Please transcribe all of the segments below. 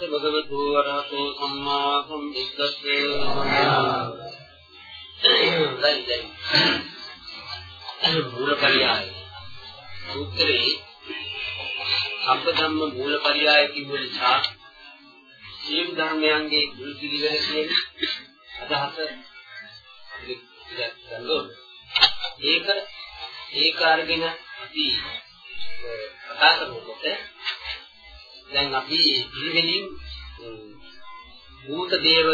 තස්ස භගවතු වරහතෝ සම්මා සම්බුද්දස්ස දැන් දැන් මූලපරියාය සූත්‍රයේ සම්පදම්ම මූලපරියාය කිව්ව නිසා සියලු ධර්මයන්ගේ මුල් පිළිවෙල කියන අදහස ඒක ඒක අරගෙන අපි කතා කරනකොට දැන් අපි පිළිවෙලින් භූත දේව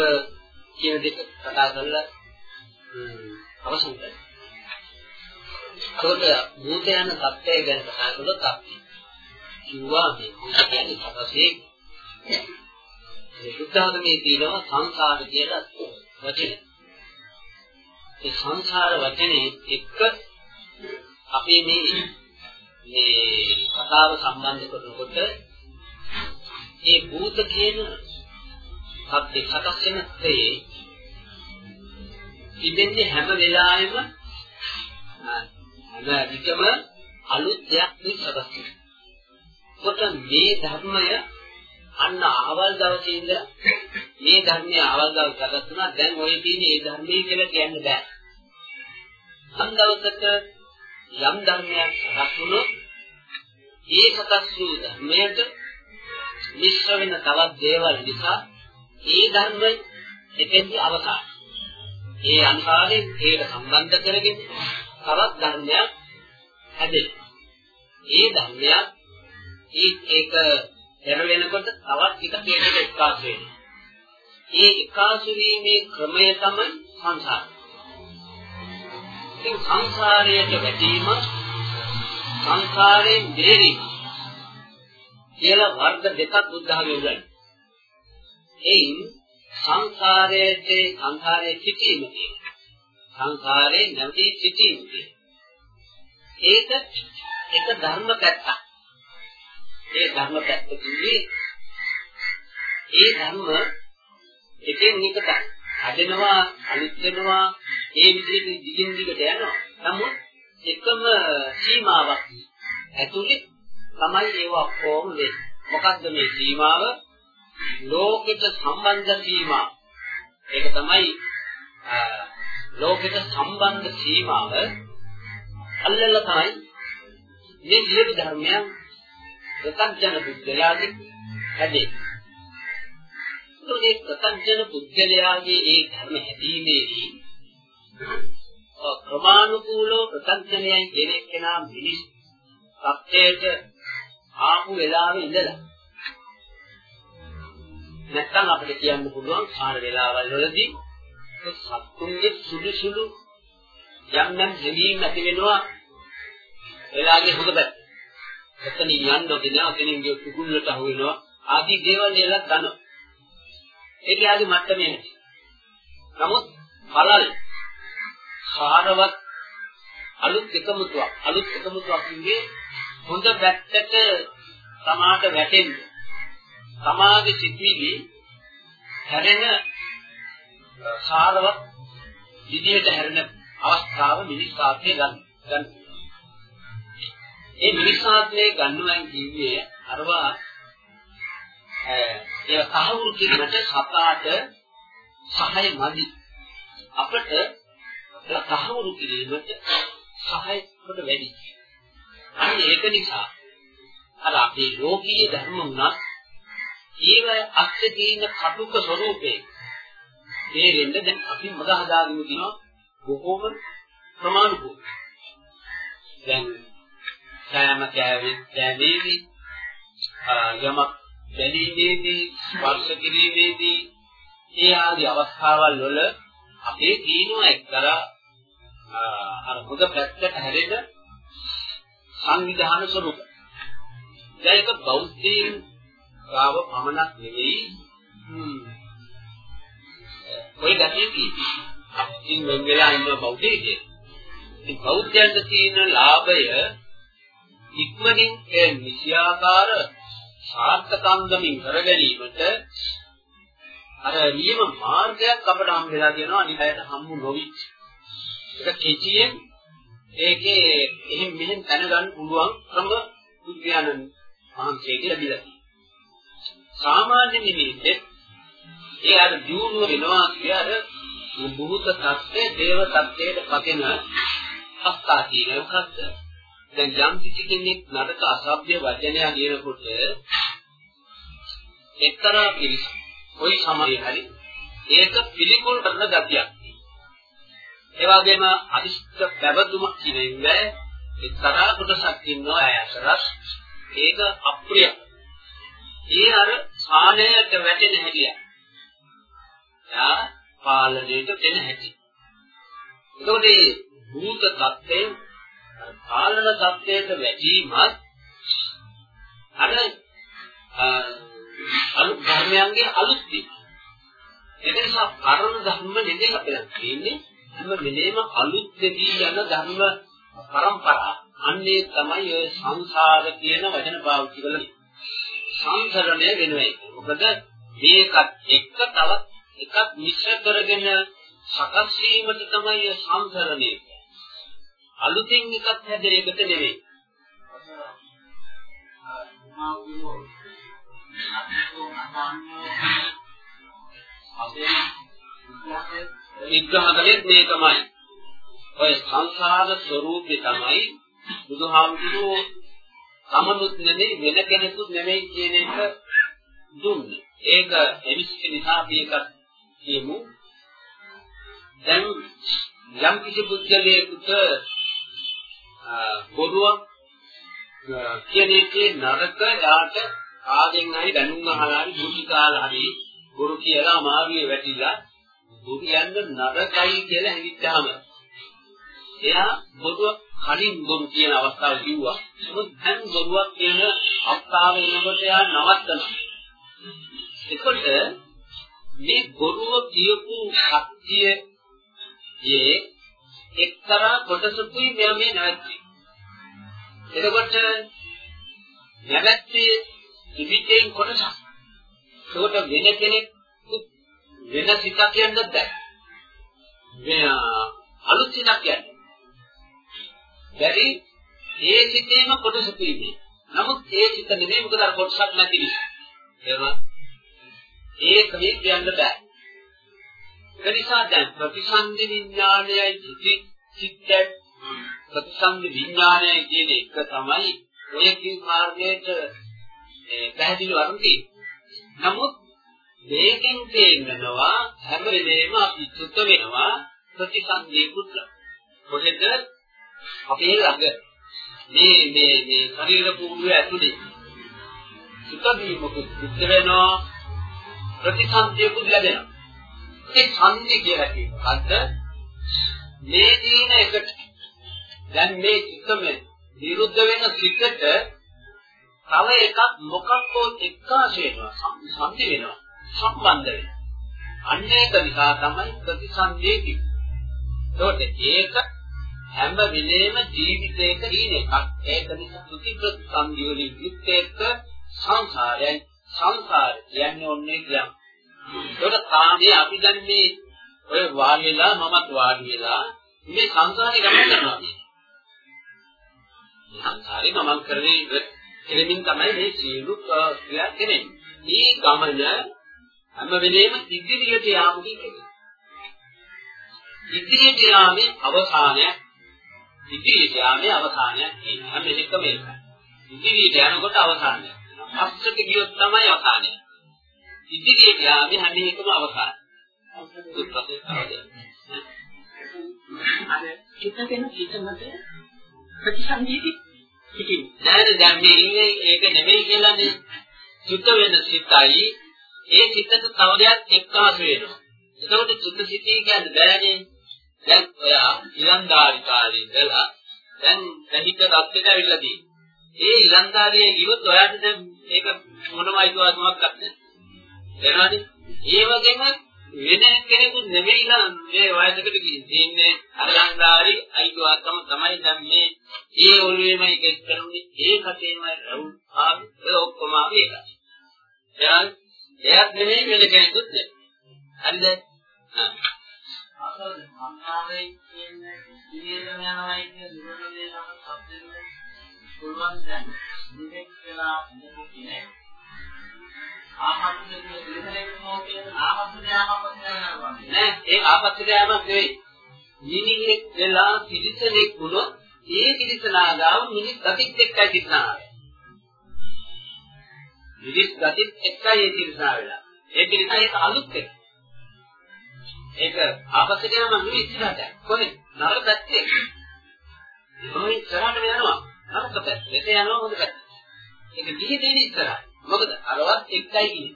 කියන දෙක කතා කරලා අවසන් කරනවා. ඒකට භූත යන தත්ත්වය ගැන කතා කළොත් අපි කිව්වා මේ භූත කියන්නේ සතසේ මේ බුද්ධාගමේ තියෙනවා සංසාර කියලා වචන. ඒ සංසාර වචනේ එක්ක අපි මේ මේ කතාව සම්බන්ධ කරනකොට මේ භූත කියන සත්‍ය සකස් වෙන තේ ඉබෙන්නේ හැම වෙලාවෙම හැම විටම අලුත් දෙයක් මේ සකස් වෙනවා. කොට මේ ධර්මය අන්න ආවල් දවසේ ඉඳලා මේ ධර්මයේ ආවල් දවස් සකස් වුණා දැන් ඔය තියෙන්නේ මේ ධර්මයේ කියලා කියන්න බෑ. සම්දවසක යම් ධර්මයක් සකස් වුණොත් ඒ සකස් වූ ධර්මයට මිශ්‍ර වෙන තවත් දේවල් නිසා ඒ ධර්ම එතෙන්දී අවසන්. ඒ අනුසාරයෙන් ඒක සම්බන්ධ කරගෙන තවත් ධර්මයක් හැදෙනවා. ඒ ධර්මයක් ඒක එර වෙනකොට තවත් එක කේතක එක්කාසු වෙනවා. ඒ එක්කාසු වීමේ ක්‍රමය තමයි සංසාරය. ඉතින් සංසාරයට වැටීම සංසාරයෙන් බේරීම කියලා වර්ග දෙකක් බුද්ධහමී උගන්වනවා. එයින් සංසාරයේ සංසාරයේ සිටීම සංසාරේ නැවතී සිටීම ඒක එක ධර්ම පැත්තක්. ඒ ධර්ම පැත්ත කිව්වේ ඒ ධර්ම එකෙන් එකට හදෙනවා අනිත් වෙනවා ඒ විදිහට දිගින් දිගට යනවා. නමුත් එකම සීමාවක් ඇතුලේ තමයි ඒවා කොහොම වෙන්නේ. මොකද්ද මේ සීමාව? ලෝකෙට සම්බන්ධ සීමා. ඒක තමයි ලෝකෙට සම්බන්ධ සීමාව අල්ලලා තමයි මේ සියලු ධර්මයන් ප්‍රත්‍යජන පුද්ගලයාගේ හැදේ. ඒ ප්‍රත්‍යජන පුද්ගලයාගේ ඒ ධර්ම හැදීමේදී ක්‍රමානුකූලව ප්‍රත්‍යජනයන් කියන එක්කෙනා මිනිස් සත්‍යයට ආපු වෙලාවෙ ඉඳලා නැත්තම් අපිට කියන්න පුළුවන් සාර වෙලාවල් වලදී සත්තුන්ගේ සුළු සුළු යම් යම් දෙවීම් ඇති වෙනවා එලාගේ හොඳ පැත්ත. එතන යන්න දෙන අතනින් ගිය කුකුල්ලට අහු වෙනවා ආදී දේවල් එලක් ගන්නවා. ඒක යාගේ මට්ටමේ නැති. නමුත් බලල් සාරවත් අලුත් එකමුතුවක් අලුත් එකමුතුවක් ඉන්නේ හොඳ පැත්තට සමාට වැටෙන්න. සමාගේ සිත්විලි හැරෙන සාරවත් විදියට හැරෙන අවස්ථාව මිනිස් ආත්මය ගන්න. ගන්න. ඒ මිනිස් ආත්මය ගන්නවා කියන්නේ අරවා ඒ තහවුරු කිරීමට සතාට සහාය මදි. අපට තහවුරු කිරීමට සහාය කොට වැඩි. අන්න ඒක නිසා අර අපේ ලෝකීය ධර්ම උනත් ඒව අක්ෂේ තියෙන කටුක ස්වરૂපේ තේරෙන්න දැන් අපි මග හදාගෙන තියෙනවා බොහෝම ප්‍රමාණිකව. දැන් සෑම කෑමේදී යමක් දැනීමේදී ස්පර්ශ කිරීමේදී ඒ ආදී අවස්ථාවල් වල අපේ තියෙන එක්තරා අර මුද පැත්තට හැරෙන සංවිධාන ස්වરૂප. ඒක බෞද්ධයන් ගාව පමණක් නෙවෙයි ඔය ගැටේ තියෙන්නේ. ඉතින් වෙන වෙලා ඉන්න බෞද්ධයෙක්. ඉතින් බෞද්ධයන්ට තියෙන ලාභය ඉක්මනින් ඒ නිසියාකාර සාර්ථකංගමින් කර ගැනීමට අර නියම මාර්ගයක් අපට හම් වෙලා තියෙනවා අනිත් අයට හම්බු නොවිච්ච. ඒක කිචියෙන් ඒකේ එහෙන් මෙහෙන් දැනගන්න පුළුවන් ක්‍රම විද්‍යානන් මහන්සියගේ ලැබිලා තියෙනවා. සාමාන්‍ය නිමිත්තේ ඒ අර දියුණුව වෙනවා කියන්නේ බුහුත තත්ත්වයේ දේව තත්ත්වයට පතෙන අවස්ථා කියනකත් දැන් යම් කිසි කෙනෙක් නරක අසභ්‍ය වචනයක් කියනකොට එක්තරා පිළිස කොයි සමාජයේ හරි ඒක පිළිකුල් කරන ගතියක්. ඒ වගේම අදිෂ්ඨ පැවතුමක් කියන්නේ එක්තරා කොටසක් ඉන්නවා ඇයසරස් ඒක අප්‍රිය. ඒ අර සානයට වැටෙන හැටිය. යා පාලනයට දෙන හැටි. එතකොට මේ භූත தත්යෙන් පාලන தත්යට වැටීමත් අර අලුත් ධර්මයන්ගේ අලුත් වීම. ඒ නිසා කර්ම ධර්ම නෙමෙයි අපිට තියෙන්නේ. හැම වෙලේම අලුත් දෙවි යන ධර්ම පරම්පරා. අන්නේ තමයි ඔය සංසාර කියන වචන පාවිච්චි කරන්නේ. සංසරණය වෙනවා. මොකද මේකත් එක්ක තවත් එකක් මිශ්‍ර කරගෙන සකස් වීමට තමයි සංසරණය අලුතින් එකක් හැදෙන එකට නෙවෙයි. විග්‍රහ කළේ මේකමයි. ඔය සංසාර ස්වરૂපේ තමයි බුදුහාමුදුරුවෝ තමනුත් නෙමෙයි වෙන කෙනෙකුත් නෙමෙයි කියන එක දුන්නේ. ඒක එවිස්ක නිසා මේක කියමු. දැන් යම් කිසි බුද්ධලේකුට බොරුවක් කියන එකේ නරක යාට ආගෙන් හරි දැනුම් අහලා හරි දුටි කාලා හරි බොරු කියලා අමාරුවේ වැටිලා බොරු යන්න නරකයි කියලා හිතාම එයා බොරුව කලින් බොරු කියන අවස්ථාව කිව්වා. නමුත් දැන් බොරුවක් කියන අවස්ථාව එනකොට එයා නවත්තනවා. එතකොට මේ බොරුව කියපු ශක්තිය යේ එක්තරා කොටසකුයි මෙයා මේ නැවැත්ති. එතකොට නැවැත්ති ඉමිතෙන් කොටසක්. ඒකට වෙන කෙනෙක් වෙන සිතක් කියන්නත් බෑ. වෙන අලුත් සිතක් කියන්නේ. බැරි ඒ සිතේම කොටස තියෙන්නේ. නමුත් ඒ සිත නෙමෙයි මොකද අර කොටසක් නැති නිසා. එහෙම ඒක මේ කියන්න බෑ. ඒ නිසා දැන් ප්‍රතිසන්දි විඥානයයි චිත්ත චිත්ත ප්‍රතිසන්දි විඥානයයි කියන එක තමයි ඔය කියන මාර්ගයට පැහැදිලි වරුන්ති. නමුත් මේකෙන් තේරෙනවා හැම වෙලේම අපි සුත වෙනවා ප්‍රතිසන්දී පුත්‍ර. මොකද අපේ ළඟ මේ මේ මේ ශරීර කූඩුව ඇතුලේ සුත වීමක සුත වෙනවා ප්‍රතිසන්දී පුත් ලැබෙනවා. ඒ සංදි කියලා කියනකද්ද මේ දින එකට දැන් මේ චිත්තම විරුද්ධ වෙන සිතට තව එකක් මොකක් හෝ එක්කාශ වෙනවා සම්පි වෙනවා සම්බන්ධ වෙනවා. අන්න ඒක නිසා තමයි ප්‍රතිසන්දේ කිව්වේ ඒකට ඒක හැම වෙලේම ජීවිතයක තියෙන එකක් ඒක නිසා ප්‍රති ප්‍රතිසන්දිය වලින් යුක්ත එක්ක සංසාරයයි. සංසාරය කියන්නේ ඔන්නේ කියන්න. ඒකට තාමේ අපි දැන් මේ ඔය වාඩි වෙලා මමත් වාඩි වෙලා මේ සංසාරේ ගමන් කරනවා සංසාරේ ගමන් කරන්නේ එළමින් තමයි මේ සියලු ක්‍රියා කෙරෙන්නේ. මේ ගමන හැම වෙලේම ඉදිරියට යාමකින් කෙරේ. ඉදිරියට යාමේ අවසානය ඉදිරියට යාමේ අවසානය කියන හැම එකම එකයි. ඉදිරියට යනකොට අවසානය. පස්සට ගියොත් තමයි අවසානය. ඉදිරියට යාමේ හැම එකම අවසානය. අර චිත්තගෙන චිත්තමත ප්‍රතිසන්දීති ඉතින් දැන් දැන් මේ ඉන්නේ ඒක නෙමෙයි කියලානේ චුත්ත වෙන සිතයි ඒ චිත්තට තව දෙයක් එක්කාසු වෙනවා. එතකොට චුත්ත සිතී කියන්නේ බෑනේ. දැන් ඔයා ඉලන්දාරි කාලේ ඉඳලා දැන් දැහිත රත්ෙට ඇවිල්ලා තියෙනවා. ඒ ඉලන්දාරියේ ඉවත් ඔයාට දැන් මේක මොනම අයිතිවාසිකමක් නැහැ. එනවානේ. ඒ වගේම වෙන කෙනෙකු නෙමෙයි නම් මේ වයසකට ගිහින්නේ අලංකාරි අයිතිවාසිකම තමයි දැන් මේ ඒ ඔළුවේමයි කෙස් කරන්නේ ඒ කටේමයි රවුල් ආවි ඒ ඔක්කොම ආවි එකයි එහෙනම් එයාත් නෙමෙයි වෙන කෙනෙකුත් නෙමෙයි. හරිද? අවස්ථාවද සංඥාවේ කියන්නේ ඉරියව්ව යනවායි කියන දුරනේ නම් සබ්දෙන්නේ පුළුවන් දැන් වෙලා ඉඳපු කෙනෙක් ආපස්සට ඉරිදෙක් මොකද ආපස්සට ආපස්සට යනවා නෑ ඒ ආපස්සට යamak නෙවෙයි. මිනිහෙක් වෙලා පිළිසෙනෙක් වුණොත් ඒ පිළිසනාගාව මිනිස් ගතිත් එක්කයි පිළිසනාව මිනිස් ගතිත් එක්කයි ඒ පිළිසනාව වෙලා. ඒ පිළිසනාව ඒක අලුත් එක ඒක ආපස්සට යනවා නෙවෙයි ඉස්සරහට. කොහෙද? නරක පැත්තේ. මොකද ඉස්සරහට යනවා. නරක පැත්ත. මෙතන යනවා හොඳ පැත්ත. ඒක දිහි දෙන්නේ ඉස්සරහ. මොකද? අරවත් එක්කයි කියන්නේ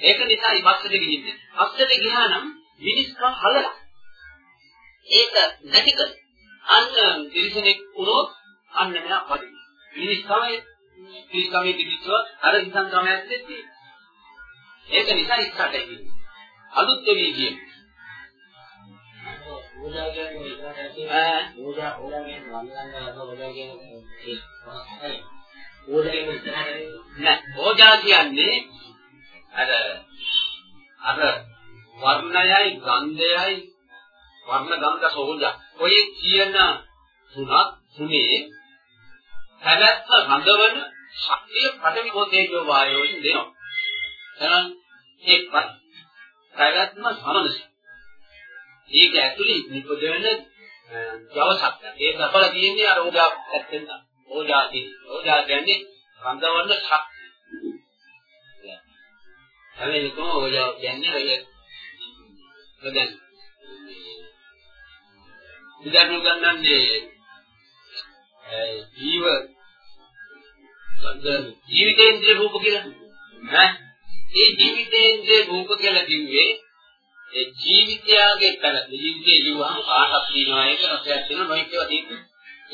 ඒක නිසා ඉපස්සට ගිහින්නේ පස්සට ගියා නම් මිනිස්කම් හලලා. ඒක නැතික අන්න තිරිසනෙක් වුණොත් අන්න මෙයා පරිදි මිනිස්කමේ මිනිස්කමේ පිටිස්සව අර ඉස්සන් ක්‍රමයක් දෙන්නේ ඒක නිසා ඉස්සරට එන්නේ. අලුත් වෙවි කියන්නේ. ඕජා කියන්නේ ඈ? ඕජා ඕජා කියන්නේ වන්දනය ඕජා කියන්නේ ඒ ඕජා කියන්නේ නෑ ඕජා කියන්නේ අර අර වර්ණයයි ගන්ධයයි වර්ණ ගන්ධ සෝජා. ඔය කියන තුනක් තුනේ පැවැත්ම රඳවන ශක්තිය පඨවි කෝතේජෝ වායෝයෙන් දෙනවා. එහෙනම් ඒ පැවැත්ම සමනස. ඒක ඇතුලේ නිපදවන ජවසක්. ඒ දකල තියෙන්නේ අර ඕජා පැත්තෙන් තමයි. ඕජා කියන්නේ ඕජා කියන්නේ රඳවන්න ශක්තිය. හැබැයි කොහොම ඕජා කියන්නේ ඔය දැන් විදර්ශන ගන්නන්නේ ජීව ජීවිතේන්ද්‍රිය රූප කියලා. ඈ? ඒ ජීවිතේන්ද්‍රේ රූප කියලා කිව්වේ ඒ ජීවිතයගේ තල ජීවිතේ ජීවහම කාටක් තියෙනවා ඒක රසයක් තියෙනවා නොයෙක් ඒවා තියෙනවා.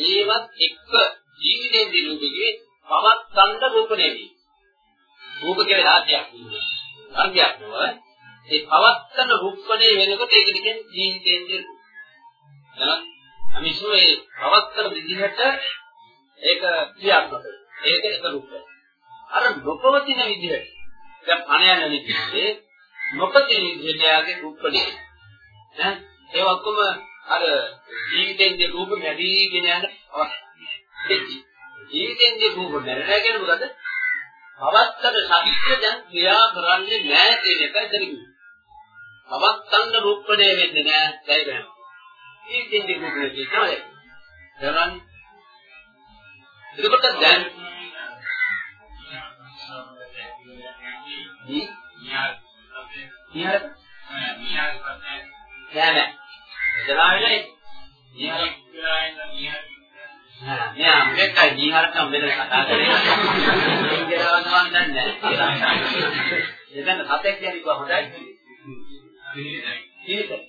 ඒවත් එක්ක ජීවිතේන්ද්‍රේ රූපේ පවත්තන්න රූප නෙවෙයි රූප කියලා ධාතයක් තියෙනවා සංඥාවක් නෝ ඒ පවත්තන රූපණේ වෙනකොට ඒක කියන්නේ ජීවිතේන්ද්‍රේ රූප. එහෙනම් අමිසෝ ඒ පවත්තන විදිහට ඒක ක්‍රියාත්මක ඒක එක රූපය අර නොපවතින විදිහට දැන් පණ යන විදිහේ නොපතින විදිහටගේ රූපණේ ඈ ඒ ඔක්කොම අර ජීවිතෙන්ගේ රූප මැදීගෙන යන අවස්ථාවක්. ජීවිතෙන්ගේ රූප මැරෙනගෙන මොකද? පවත්තන ශක්තිය දැන් ක්‍රියා කරන්නේ නැහැ කියන එකයි තේරෙන්නේ පවත්තන රූපණේ වෙන්නේ නැහැ දැන් ජීවිතෙන්ගේ රූපේ තියෙනවා දැන් එතකොට දැන් දී නිහර නෑ. නෑ එදලා වෙලයි. නිහර නෑ. මේකයි නිහරට මෙතන කතා කරේ. ඉංග්‍රීසියෙන් දන්නේ නෑ. එතන සතෙක් කියන්නේ කොහොමදයි ජීවිතේ ජීවිතේ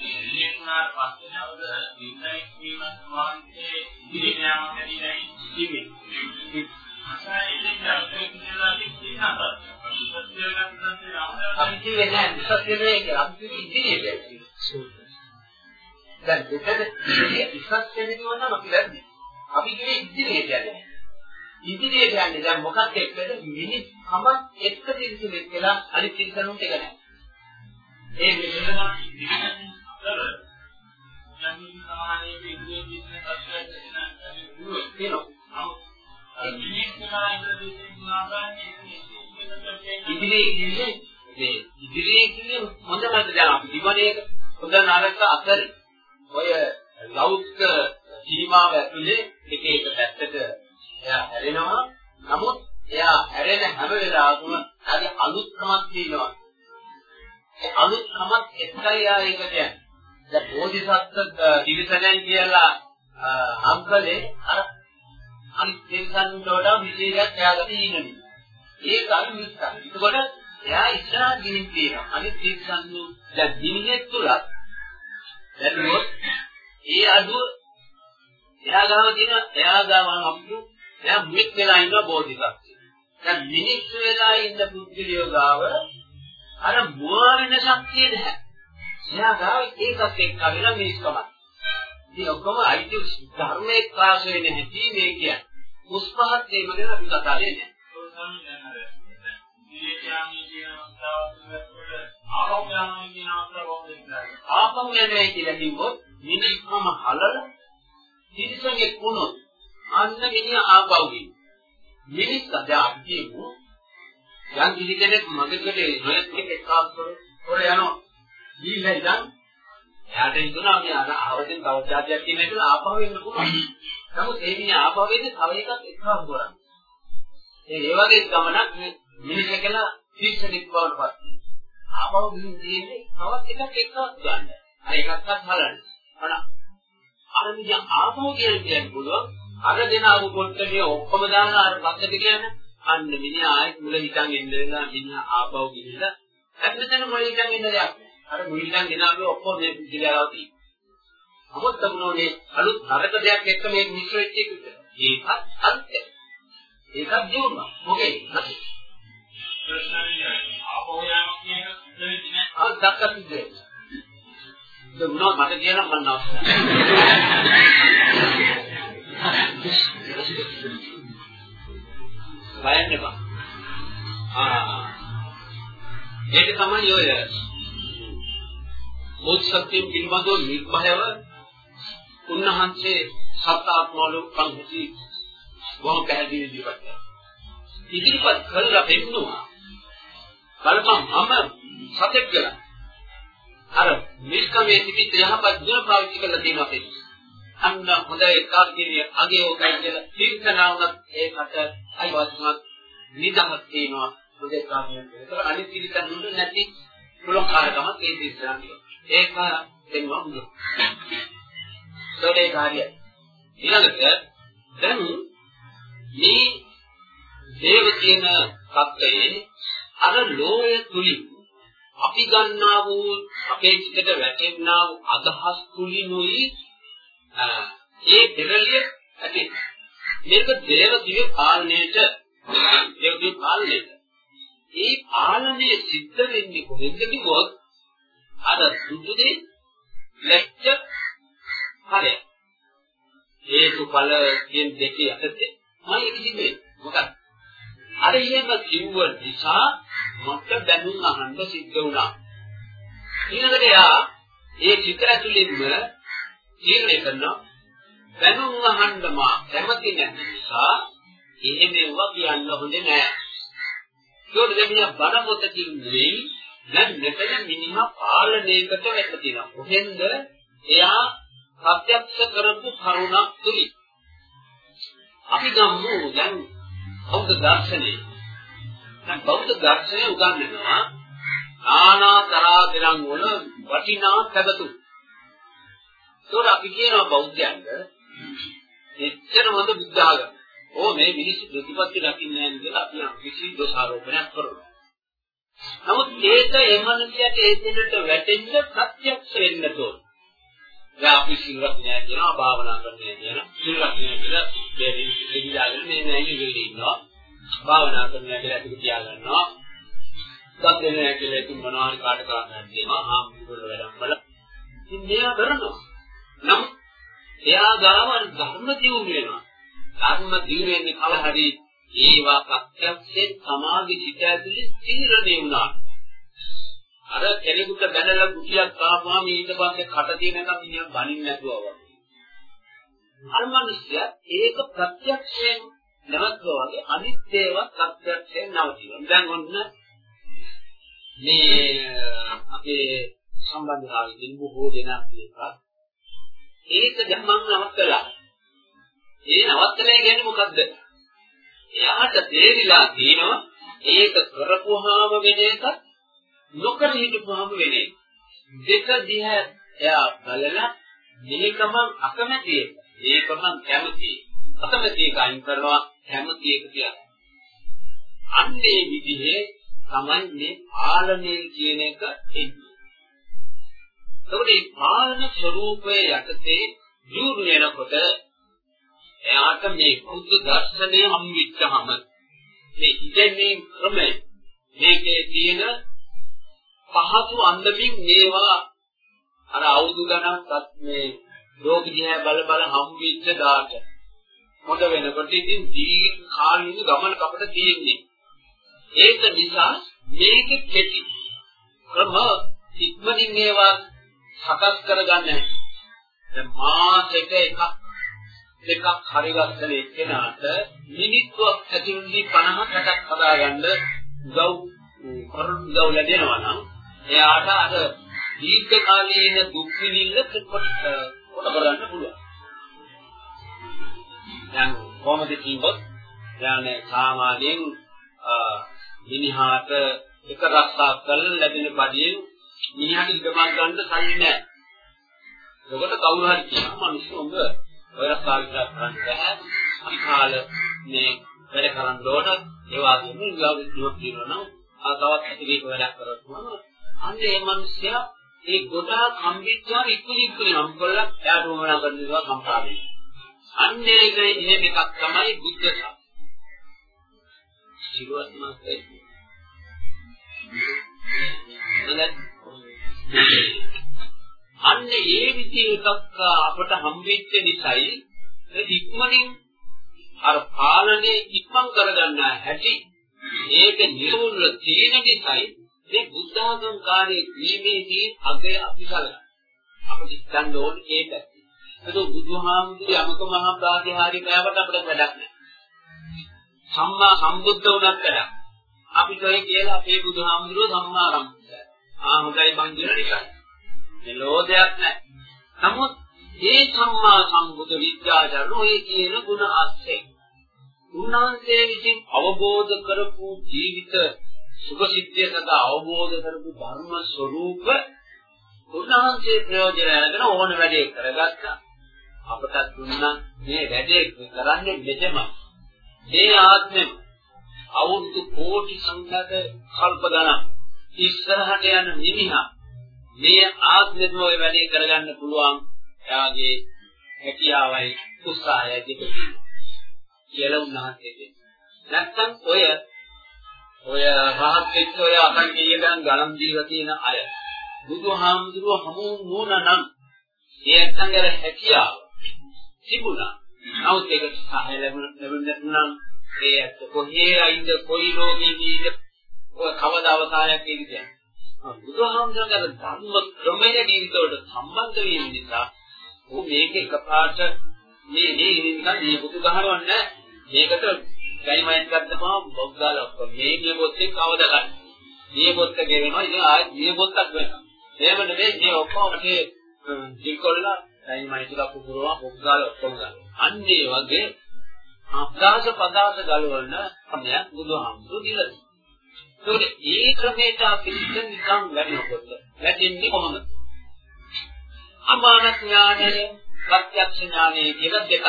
තරදී ඊයේ මේම අයි දෙදෙන අත්දැකීම් ඉලියුනාට පස්සේ නවද විද්‍යාවේ කීමත් වහන්සේ ඉදිරියට යamak ඇදීලා ඉන්නේ. අපි කිව්වේ නෑ විශ්වාසයේ කියලා අපි ඉදිරියට දැන් දෙකද විශ්වාසයෙන් කියවනම් අපි වැරදි. අපි කිව්වේ ඉදිරියට යන්නේ. ඉදිරියට යන්නේ දැන් මොකක්ද එක්කද මිනිස් කම එක්ක තිරසිලෙක් වෙලා අනිත් තිරසනුන්ට එක නෑ. ඒ විදිහට අතර යම් සමානයේ ඉන්නේ දිස්න තත්ත්වයක් තියෙනවා. තියෙනවා. ඒ මිනිස්සුලා ඉදිරියෙන් නාගන්නේ ඉදිරියේ කියන්නේ මේ ඉදිරියේ කියන්නේ හොඳමද දැන් අපි දිවණේක හොඳ නරක අතර ඔය ලෞකික සීමාව ඇතුලේ එක එක පැත්තක එයා හැරෙනවා නමුත් එයා හැරෙන හැම වෙලාවකම ආගේ අලුත්කමක් තියෙනවා ඒ අලුත්කමක් එක්කයි ආ ඒක කියන්නේ දැන් බෝධිසත්ව ත්‍රිවිධයන් කියලා අංකලේ අර අනිත් දෙකන්ට වඩා විශේෂයක් එයාගට ඉන්නේ. ඒක අපි මිස්සක්. ඒකකොට එයා ඉස්සරහ ගිහින් තියෙනවා. අනිත් දෙකන්ු දැන් දිනෙත් තුලත් දැනුවොත් ඒ අඩුව එයා ගාව තියෙන එයා ගාව අපිට එයා මුෙක් වෙලා ඉන්න බෝධිසත්ව. දැන් මිනිස්සු වෙලා ඉන්න පුද්ගලියෝ ගාව අර මුවා වෙන ශක්තිය නැහැ. එයා ගාව ඒකත් එක්ක වෙන මිනිස්කමක්. ඉතින් ඔක්කොම අයිති ධර්මයේ ක්ලාස් වෙන්නේ නැති මේ කියන්නේ. උස් පහත් වීම ගැන අපි කතා කරන්නේ නැහැ. ආපහු යන්නේ කියලා කිව්වොත් මිනිස්සුම හලල තිරිසනෙක් වුණොත් අන්න මිනිහා ආපහු ගිහින් මිනිස් අධ්‍යා අපි කියමු යම් කිසි කෙනෙක් මගකට නොයෙක් එකක් කර යනවා ගිහිල්ලා ඉඳන් එයාට හිතුණා මේ අර ආවදින් තව જાතියක් ඉන්න එක ආපහු එන්න පුළුවන්. නමුත් ඒ මිනිහා ආපහු එන්නේ තව එකක් එක්කම කරන්නේ. ඒ ඒ වගේ ගමනක් මිනිහෙකලා තිස්සෙක් බවට පත් ආපහු ගිහින් තියෙන්නේ තවත් එකක් එක්කවත් ගන්න. අර එකක්වත් හලන්න. අර අර මිනිහා ආපහු කියන්නේ පුළුවන් අර දෙන ආපු පොට්ටලිය ඔක්කොම දාලා අර පස්සට කියන්නේ අන්න මිනිහා ආයෙත් මුල හිටන් එන්න වෙනවා. මිනිහා ආපහු ගිහිල්ලා. ඇත්තටම මුල හිටන් එන්න දෙයක් අර මුල හිටන් ගෙනාවේ ඔක්කොම මේ පිළිලාව තියෙනවා. නමුත් තමනෝනේ අලුත් නරක දෙයක් එක්ක මේ මිශ්‍ර වෙච්ච එක විතර ඒකත් අර්ථය. ඒකත් දියුණුව මොකේ? නැති ප්‍රශ්නේ ආපහු යනවා කියන එක සිද්ධ වෙන්නේ නැහැ. ආ දක්කත් දෙන්නේ දුන්නොත් මට කියන්න මම නවත්තනවා බයන්න එපා. ආ. ඒක තමයි ඔය බෝධි සත්‍යයෙන් පිළිබඳව නිර්භයව උන්වහන්සේ සත්‍යාත්මවල කන්හිසි බොහොම පැහැදිලි ඉදිරිපත් කරා. ඉදිරිපත් කළා පෙන්නුවා. බලපන් මම සතෙක් කියලා. අර නිෂ්කමයේ තිබිච්ච යහපත් ගුණ පාවිච්චි කරලා තියෙනවා පෙන්නනවා. අන්න හොඳ එකක් කියන්නේ අගේ ඕකයි කියලා තීර්ථනාවුනත් ඒකට අයිවාසිකමක් නිදහස් වෙනවා හොඳ කාර්යයක්. ඒක අනිත් පිළිතන් නුඹ නැති පුළුවන් කාර්යකමක් ඒ තීර්ථනාව. ඒක දෙන්නවා හොඳ. ඒකේ කාර්යය. ඊළඟට දැන් මේ දේව කියන தත්ත්වයේ අර ලෝය තුලින් අපි ගන්නා වූ අපේ සිතට වැටෙනා වූ අදහස් තුලිනුයි ඒ පෙරලිය ඇති මේක දේව දිව්‍ය පාලනයේට දේව දිව්‍ය පාලනයේට ඒ පාලනයේ සිද්ධ වෙන්නේ කොහෙන්ද කිව්වොත් අර සුදුදේ ලැජ්ජ හරය හේතුඵල කියන දෙකේ අතරේ මම කිසිදේ මොකක්ද? අර එහෙම කිව්ව නිසා මට දැනුම් අහන්න සිද්ධ වුණා. ඊළඟට යා ඒ චිත්‍ර ඇතුළෙන්ම තීරණය කරනවා දැනුම් අහන්න මා කැමති නැති නිසා එහෙම ඒවා කියන්න හොඳේ නෑ. ඒකෝද දෙමියා බණ පොත කිව්වේ දැන් මෙතන මිනිහා පාලනයකට වැටෙනවා. කොහෙන්ද? එයා ප්‍රත්‍යක්ෂ කරපු කරුණක් තුලින්. අපි ගමු දැන් බෞද්ධ දර්ශනය. දැන් බෞද්ධ දර්ශනය උගන්වනවා නානා තරාදරන් වල වටිනා පැවතුම්. ඒකට අපි කියනවා බෞද්ධයන්ට එච්චර හොඳ බුද්ධ ආගම. ඕ මේ මිනිස්සු ප්‍රතිපත්ති දකින්නේ නැහැ කියලා අපි කිසි දෝෂාරෝපණයක් කරනවා. නමුත් ඒක එමනසියට ඒ දෙන්නට වැටෙන්න ප්‍රත්‍යක්ෂ වෙන්න ඕන. දැන් අපි සිල්වත් නෑ කියනවා භාවනා කරන්නේ කියනවා. සිල්වත් නෑ කියලා මේ විදිහට මේ නෑනේ වෙලී ඉන්නවා. භාවනා කරන්නේ කියලා අපි කියාගන්නවා. සත් දෙන්නේ නැහැ කියලා ඉතින් මොනවා හරි කාට කරන්නද කියනවා. ආ මේගොල්ලෝ වැඩක් බල. ඉතින් මේවා කරනවා. නම් එයා ගාව ධර්ම දියුණු වෙනවා. ධර්ම දියුණු වෙන්නේ කල හරි ඒවා ප්‍රත්‍යක්ෂයෙන් සමාධි සිත ඇතුලේ තීරණය වුණා. අර කෙනෙකුට බැනලා කුටියක් ආවම ඊට පස්සේ කට තියෙනකම් මිනිහා බනින්න නැතුව වගේ. අර මිනිස්සය ඒක ප්‍රත්‍යක්ෂයෙන් නැවතුවා වගේ අනිත් ඒවා ප්‍රත්‍යක්ෂයෙන් නවතිනවා. දැන් ඔන්න මේ අපේ සම්බන්ධතාවයෙන් බොහෝ දෙනා කියනවා ඒක දැන් මම නවත්තලා. ඒ නවත්තලා කියන්නේ මොකද්ද? එයාට තේරිලා තියෙනවා ඒක කරපුවාම වෙන එක නොකර හිටපුවාම වෙන එක. දෙක දිහා එයා බලලා මේකම අකමැති එක. ඒකම කැමති. අකමැති එක අයින් කරනවා කැමති එක කියලා. අන්නේ විදිහේ තමයි මේ පාලනය කියන එක එන්නේ. එතකොට මේ පාලන ස්වરૂපයේ යටතේ ජීුණු වෙනකොට එයාට මේ බුද්ධ දර්ශනය හම්බෙච්චහම මේ ඉන්නේ ක්‍රමය මේකේ තියෙන පහසු අන්දමින් මේවා අර අවුරුදු ගණන්වත් මේ රෝග දිහා බල බල හම්බෙච්ච දාට හොඳ වෙනකොට ඉතින් දීර්ඝ කාලින ගමන අපිට තියෙන්නේ. ඒක නිසා මේක කෙටි ක්‍රම ඉක්මනින් ඒවා සකස් කරගන්න දැන් මාසෙක එකක් දෙකක් හරි ගන්න එක්කෙනාට මිනිත්තුවක් ඇතුළතදී 50 60ක් හදාගන්න උදව් කරුණු උදව් ලැබෙනවා නම් එයාට අර දීර්ඝ කාලීන දුක් විඳින්න කොට කරගන්න පුළුවන්. දැන් කොහොමද කිව්වොත් දැන් සාමාන්‍යයෙන් මිනිහාට එක රස්සා කරලා ලැබෙන බඩියෙන් මිනිහාට ඉදමක් ගන්න සල්ලි නැහැ. ඒකට කවුරු හරි කියනවා මිනිස්සු උඹ ඔය රස්සා විතර කරන්න බෑ. අපි කාල මේ වැඩ කරන්න ඕන. ඒ වගේම ඉංග්‍රීසි කියනවා නම් ආ තවත් ඇතිවේක වැඩක් කරනවා. අන්න ඒ මිනිස්සයා ඒ ගොඩාක් හම්බෙච්චා ඉක්කුලි ඉක්කුලි නම් කළා එයාට උවමනා කරන දේවල් සම්පා වෙනවා. අන්න ඒක එහෙම එකක් තමයි බුද්ධ ශාසනය. ජීවත් මාත්‍රයි. අන්න ඒ විදිහට අපට හම්බෙච්ච නිසායි ඉක්මනින් අර පාලනේ ඉක්මන් කරගන්න හැටි ඒක නිරෝධ තියෙන නිසායි මේ බුද්ධ ආගම කාර්යයේ දීමේදී අගය අපි කරලා අපිට හිතන්න ඕනේ ඒ පැත්ත. ඒක බුදුහාමුදුරේ යමක මහා ප්‍රාතිහාර්ය කෑවට අපිට වැඩක් නැහැ. සම්මා සම්බුද්ධ වුණත් වැඩක්. අපිට ඔය කියලා අපේ බුදුහාමුදුරුවෝ සම්මා සම්බුද්ධ. ආ හොඳයි මං කියන නිකන්. මේ ලෝධයක් නැහැ. නමුත් මේ සම්මා සම්බුද්ධ විද්‍යාචරණ ඔය කියන ගුණ අස්සේ. උන්වහන්සේ විසින් අවබෝධ කරපු ජීවිත සුභ සිද්ධිය සඳහා අවබෝධ කරපු ධර්ම ස්වરૂප උන්වහන්සේ ප්‍රයෝජන අරගෙන ඕන වැඩේ කරගත්තා. අපට දුන්නා මේ වැඩේ කරන්නේ මෙතෙම. මේ ආත්මෙම අවුරුදු කෝටි සංඛ්‍යාත කල්ප ගණන් ඉස්සරහට යන නිමිහා මේ ආත්මෙම ඔය වැඩේ කරගන්න පුළුවන් එයාගේ හැකියාවයි උත්සාහයයි දෙක කියලා උන්වහන්සේ කියනවා. නැත්තම් ඔය ඔය රහත් වෙච්ච ඔය අතන් කීයදන් ගණන් දීලා තියෙන අය බුදුහාමුදුරුව හමු නුනනම් ඒ අත්ංගර හැකියාව තිබුණා. නමුත් ඒක සහය ලැබුණ නම් ඒ අත් කොහේ අයින්ද කොයි ලෝකෙදීද ඔය කවදා අවසානයක් කියන්නේ. බුදුහාමුදුරන්ගේ ධර්ම ක්‍රමයේ ජීවිතවලට සම්බන්ධ වීම නිසා ਉਹ මේක එකපාරට මේ මේ නිකන් මේ බුදු ගහනවන්නේ මේකට ගයි මයින් ගත්තම බොග්ගාල ඔක්කොම මේ මේ පොත්තේ කවද ගන්න. මේ පොත්ත ගෙවෙනවා ඉතින් ආයෙත් මේ පොත්තක් වෙනවා. එහෙම නෙමෙයි මේ ඔක්කොම මේ ජිකොල්ලා ගයි මයින් ටිකක් පුරවලා බොග්ගාල ඔක්කොම ගන්න. අන්න ඒ වගේ අදාස පදාස ගලවන්න සමයක් බුදුහාමුදුරු දීලා තියෙනවා. ඒකට ඒ ක්‍රමයට අපි නිකන් වැඩිනකොට නැතින්නේ කොහොමද? අමාන ඥානය, ප්‍රත්‍යක්ෂ ඥානය කියලා දෙකක්.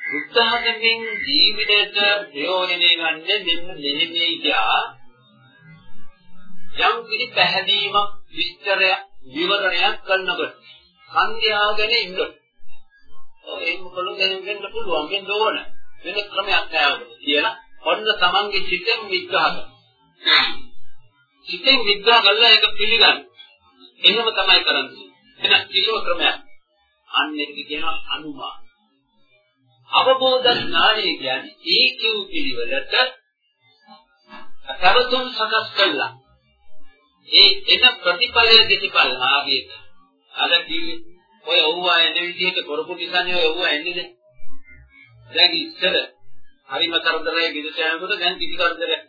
බුද්ධහමෙන් ජීවිතයට ප්‍රයෝජනෙ ගන්න මෙන්න මෙහෙමයි කියා යම් කිසි පැහැදීමක් විස්තරයක් විවරණයක් කරනකොට සංඥාගෙන ඉන්න. ඒක මොකලු දැනගන්න පුළුවන් වෙන්න ඕන. වෙන ක්‍රමයක් නැහැ කියලා ඔන්න තමන්ගේ සිතෙන් විග්‍රහ කරනවා. සිතෙන් විග්‍රහ කළා ඒක පිළිගන්න. එහෙම තමයි කරන්නේ. එන කිසිම ක්‍රමයක්. අන්න ඒක කියනවා අනුමාන. අවබෝධ ඥානය කියන්නේ ඒ කිව් පිළිවෙලට කරතුම් සකස් කළා. ඒ එන ප්‍රතිඵලය දෙතිපල් ආගේක. අර කිව්වේ ඔය ඔව්වා එන විදිහට කරපු නිසානේ ඔය ඔව්වා එන්නේ. දැන් ඉස්සර හරිම කරදරයි විදේශ යනකොට දැන් කිසි කරදරයක්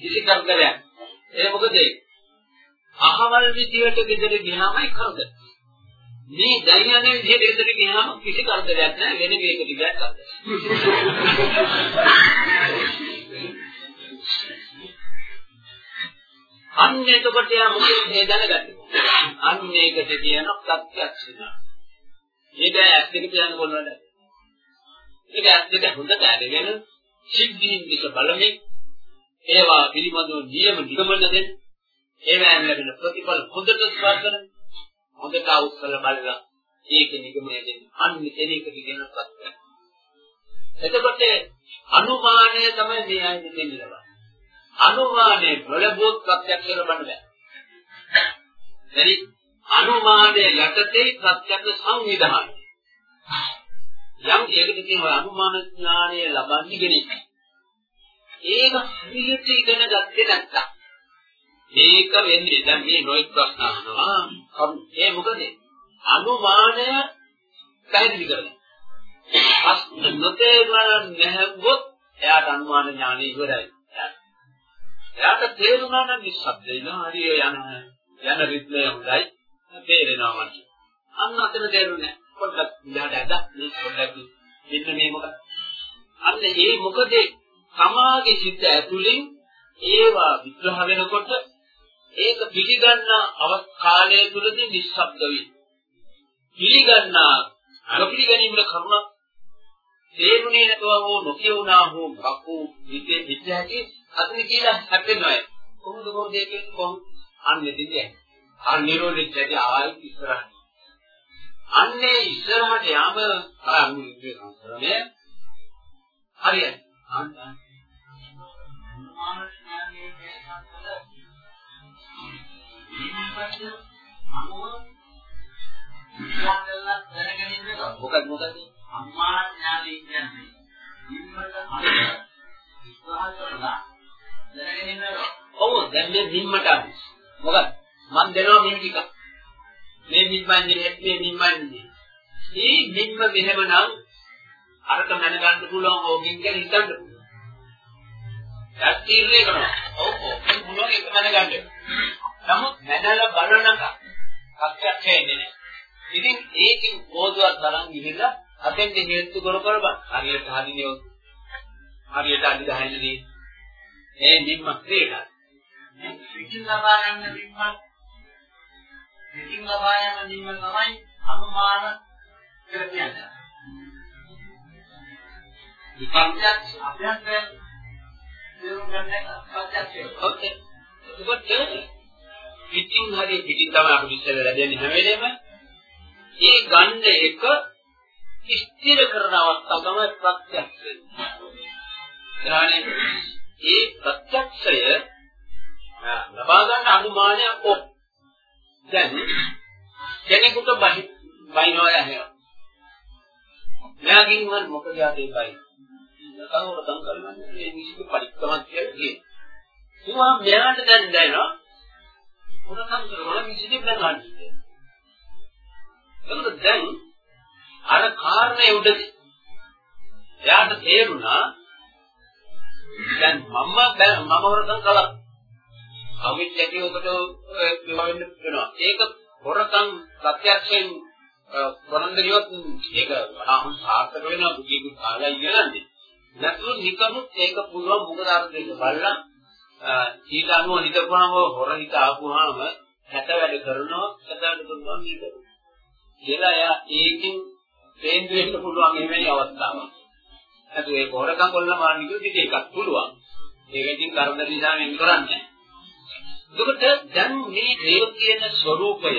කිසි කරදරයක් ඒ මොකද අහවල් විදියට ගෙදර ගියාමයි කරදර. මේ දැන් යන විදිහට ගෙදර ගියාම කිසි කරදරයක් නැහැ වෙන මේක ටිකක් කරදර. අන්න එතකොට යා මොකද මේ දැනගන්නේ අන්න ඒකට කියන ප්‍රත්‍යක්ෂ ඥාන ඒක ඇස් දෙක කියන්න බලන්න. ඒක ඇස් දෙක හොඳට අරගෙන සිද්ධීන් විස බලමින් ඒවා පිළිබඳව නියම නිගමන දෙන්න. ඒවෙන් ලැබෙන ප්‍රතිඵල හොඳට ස්පර්ශන හොඳට අවුස්සල බලලා ඒක නිගමනය දෙන්න. අන්න එනේක කියන සත්‍යය. එතකොට අනුමානය තමයි මේ අයිති දෙන්නේ. අනුමානයේ බලබෝත් ප්‍රත්‍යක්ෂ කරන්න බෑ. හරි අනුමානය යටතේ ප්‍රත්‍යක්ෂ සංවිධානය. යම් ඒකට කියනවා අනුමාන ඥානය ලබන්නේ කෙනෙක්. ඒක හරියට ඉගෙන ගත්තේ නැත්තම් මේක වෙන්නේ දැන් මේ නොයෙක් ප්‍රශ්න අහනවා. ඒ මොකද? අනුමානය පැහැදිලි කරගන්න. ප්‍රශ්න නොතේරුණා නැහොත් එයාට අනුමාන ඥානෙ ඉවරයි. එයාට තේරුණා නම් නිස්සබ්දයි නෝ හරිය යන යන රිද්මය හොඳයි. තේරෙනවා මට. අන්න අතන තේරුනේ පොඩ්ඩක් ඉඳහට ඇද මේ පොඩ්ඩක් මෙන්න මේ මොකද? අන්න ඒ මොකද සමාගේ සිත් ඇතුලින් ඒවා විග්‍රහ වෙනකොට ඒක පිළිගන්න අවස්ථානය තුළදී නිස්සබ්ද වේ. පිළිගන්න අනුපිළිගැනීමේ කරුණ තේරුනේ නැතුව හෝ නොකියුණා හෝ බකෝ විදේ විද්‍යාවකි අතන කියලා හැපෙනවා. කොහොමද කොහොමද ඒකෙන් කොහොම අන්නේ දෙන්නේ. ආ නිරෝධිත ඇති ආයෙත් ඉස්සරහ. අන්නේ ඉස්සරහට යාම ආමුලිකේ සංස්කරණය හරියට. මොකද මොකද අම්මා ඥානය කියන්නේ නිම්මත අනුව විශ්වාස කරලා දැනගෙන ඉන්නවා. ඔව් දැන් මේ නිම්මට මොකද මම දෙනවා මේ ටික. මේ නිම්මන්නේ මේ නිම්මන්නේ. මේ නිම්ම මෙහෙමනම් අරක දැනගන්න පුළුවන් ඕකින් ගැන හිතන්න පුළුවන්. දැන් තීරණය කරනවා. ඔව් ඔව් පුළුවන් ඒක දැනගන්න. නමුත් මැදලා බලනක සත්‍යයක් හේන්නේ නැහැ. ඉතින් ඒකෙන් බෝධුවක් බලන් ගිහිල්ලා අතෙන් හේතු කර කර බං හරියට හදිනේ හරියට අදි ගහන්නේදී ඒ නිම්ම ක්‍රීඩා පිටින් ලබා ගන්න නිම්ම පිටින් ලබා යන නිම්ම තමයි අනුමාන කරන්නේ. විපක්ෂයක් අභ්‍යන්තර දිනු ගන්න පස්සක්ය ඔකේ. ඒකත් පිටින් හරි පිටින් තමයි අපිට ඉස්සෙල්ලා ලැබෙන්නේ හැම වෙලේම. ඒ ගන්න එක ස්ථිර කරන අවස්ථාව තමයි ප්‍රත්‍යක්ෂය. ඥානේ ඒ ප්‍රත්‍යක්ෂය ලබා ගන්න අනුමානය ඔක්. දැන් කෙනෙකුට බහි බයිනවා යනවා. මෙයාගින් වන් මොකද යාදේ බයි. නතවර තම් කරන්නේ මේ නිසික පරික්‍රමයක් කියලා කියනවා. ඒවා මෙයාට දැන් දැනෙනවා. මොනකම් කරනවා නිසික බැලන්නේ. එතකොට දැන් අර කාරණේ උඩදී එයාට තේරුණා දැන් මම මම හොරකම් කළා. අවිත් යකියකට වෙන්න වෙනවා. ඒක හොරකම් ප්‍රත්‍යක්ෂයෙන් වරන්දරියොත් ඒක අහම් සාර්ථක වෙනවා දුකේ කාලය ඉගෙනන්නේ. නැතුව නිකමුත් ඒක පුළුවන් මොකද අර දෙක බලලා ඊට අනුව හිතපුවාම හොර හිත ආපුවාම හැට වැඩ කරනවා හැට වැඩ කරනවා නේද කියලා එයා ඒකෙන් තේන්දු වෙන්න පුළුවන් එවැනි අවස්ථාවක්. නැතු ඒ හොරකම් කොල්ල මානිකුත් ඉතින් එකක් පුළුවන්. ඒක ඉතින් කර්ම නිසා වෙන් කරන්නේ. එතකොට දැන් මේ දේව කියන ස්වરૂපය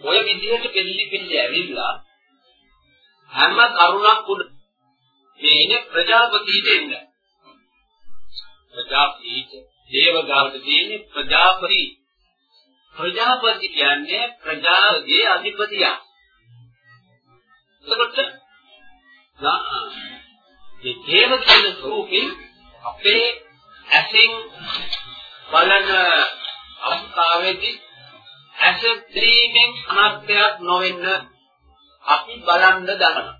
ඔය විදිහට පිළි පිළි ඇවිල්ලා හැම කරුණක් උඩ මේ ඉන්නේ ප්‍රජාපතිට එන්න. ප්‍රජාපතිට දේවගාවට තියෙන්නේ ප්‍රජාපති. ප්‍රජාපති කියන්නේ ප්‍රජාගේ අධිපතියක්. එතකොට මේ දේව කියන රූපෙන් අපේ ඇසින් බලන අවස්ථාවේදී ඇස ත්‍රිමෙන් අනර්ථයක් නොවෙන්න අපි බලන්න දනවා.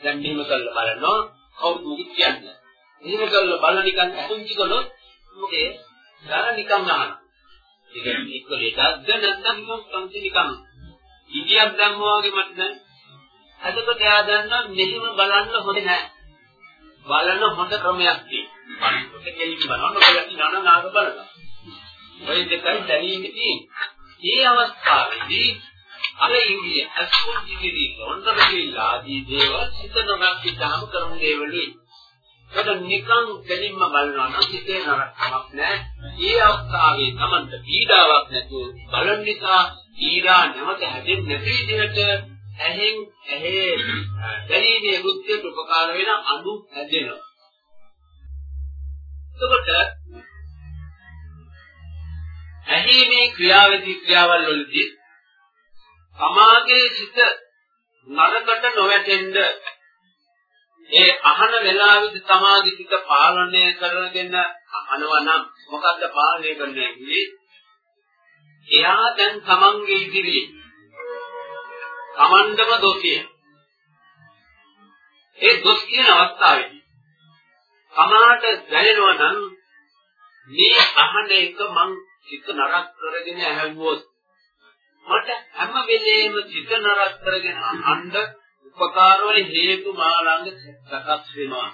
දැන් මෙහෙම කරලා බලනවා කවුරුද මුකුත් කියන්නේ. මෙහෙම කරලා බලන නිකන් අකුංචි කළොත් මොකේ? දර නිකන් අහන. ඒ කියන්නේ එක්ක ලේටක්ද නැත්නම් මොකක්ද නිකන්. ඉදියක් දැම්මා වගේ මට දැන් එතකොට එයා දන්නවා මෙහෙම බලන්න හොඳ නැහැ. බලන හොඳ ක්‍රමයක් තියෙනවා. ඒක කෙලින් බලන්න ඔයගොල්ලෝ නන නාග බලනවා. ඔය දෙකයි දැනෙන්නේ තියෙන්නේ. මේ අවස්ථාවේදී අර ඉන්නේ අස්කුල් දිවිදී ඔන්නරකේ ආදී දේවල් සිතනක් පිටාම කරන දේවලුයි. ඒක නිකන් දෙලින්ම බලනවා නම් හිතේ නරකමක් නැහැ. මේ අවස්ථාවේ Tamanට පීඩාවක් නැතුව බලන නිසා පීඩා නැවත හැදෙන්නේ නැති විදිහට ඇහෙන් ඇහි දැනීමේ වෘත්තියට උපකාර වෙන අණු හැදෙනවා. එතකොට ඇහිීමේ ක්‍රියාවේදී ක්‍රියාවල් වලදී සමාගයේ සිත නරකට නොවැටෙන්න ඒ අහන වෙලාවෙදි සමාගයේ සිත පාලනය කරගෙන අහනවා නම් මොකද්ද පාලනය කරන්නේ එයා දැන් තමන්ගේ ඉදිරියේ තමන්ටම දොසිය ඒ දොස් කියන අවස්ථාවේදී සමාට දැනෙනවා නම් මේ අහන එක මං සිත නරක කරගෙන ඇහුවොත් මට හැම වෙලේම සිත නරක කරගෙන අහන්න උපකාර වල හේතු මාළංග සකස් වෙනවා.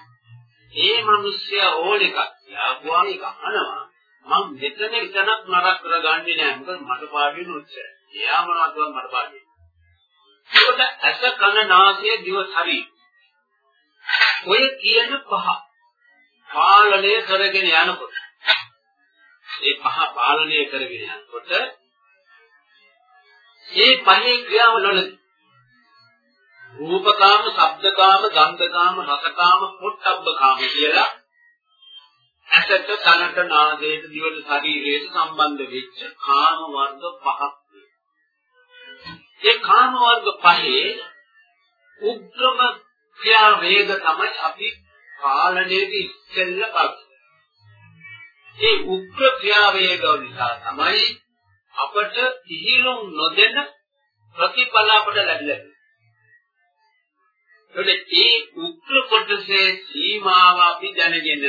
ඒ මිනිස්සයා ඕන එකක් යාපුවාම එක අහනවා. මම මෙතන විතනක් නරක කරගන්නේ නැහැ. මොකද මට පාඩුවේ නුච්චය. එයා මොනවද මට පාඩුවේ. ඒකට ඇස කන නාසය දිව ශරීරය. ඔය කියන පහ පාලනය කරගෙන යනකොට ඒ පහ පාලනය කරගෙන යනකොට මේ පහේ ක්‍රියාවලවලදී රූපකාම, ශබ්දකාම, ගන්ධකාම, රසකාම, පොට්ටබ්බකාම කියලා ඇසට, කනට, නාසයට, දිවට, ශරීරයට සම්බන්ධ වෙච්ච කාම වර්ග පහක් ඒ කාම වර්ග පහේ උග්‍රම ක්‍රියා වේග තමයි අපි පාලනයේ ඉස්සෙල්ල බලන්නේ. ඒ උග්‍ර ක්‍රියා වේග නිසා තමයි අපට ඉහිලුම් නොදෙන ප්‍රතිඵල අපට ලැබිලා තියෙන්නේ. ඒ උග්‍ර කොටසේ සීමාව අපි දැනගෙන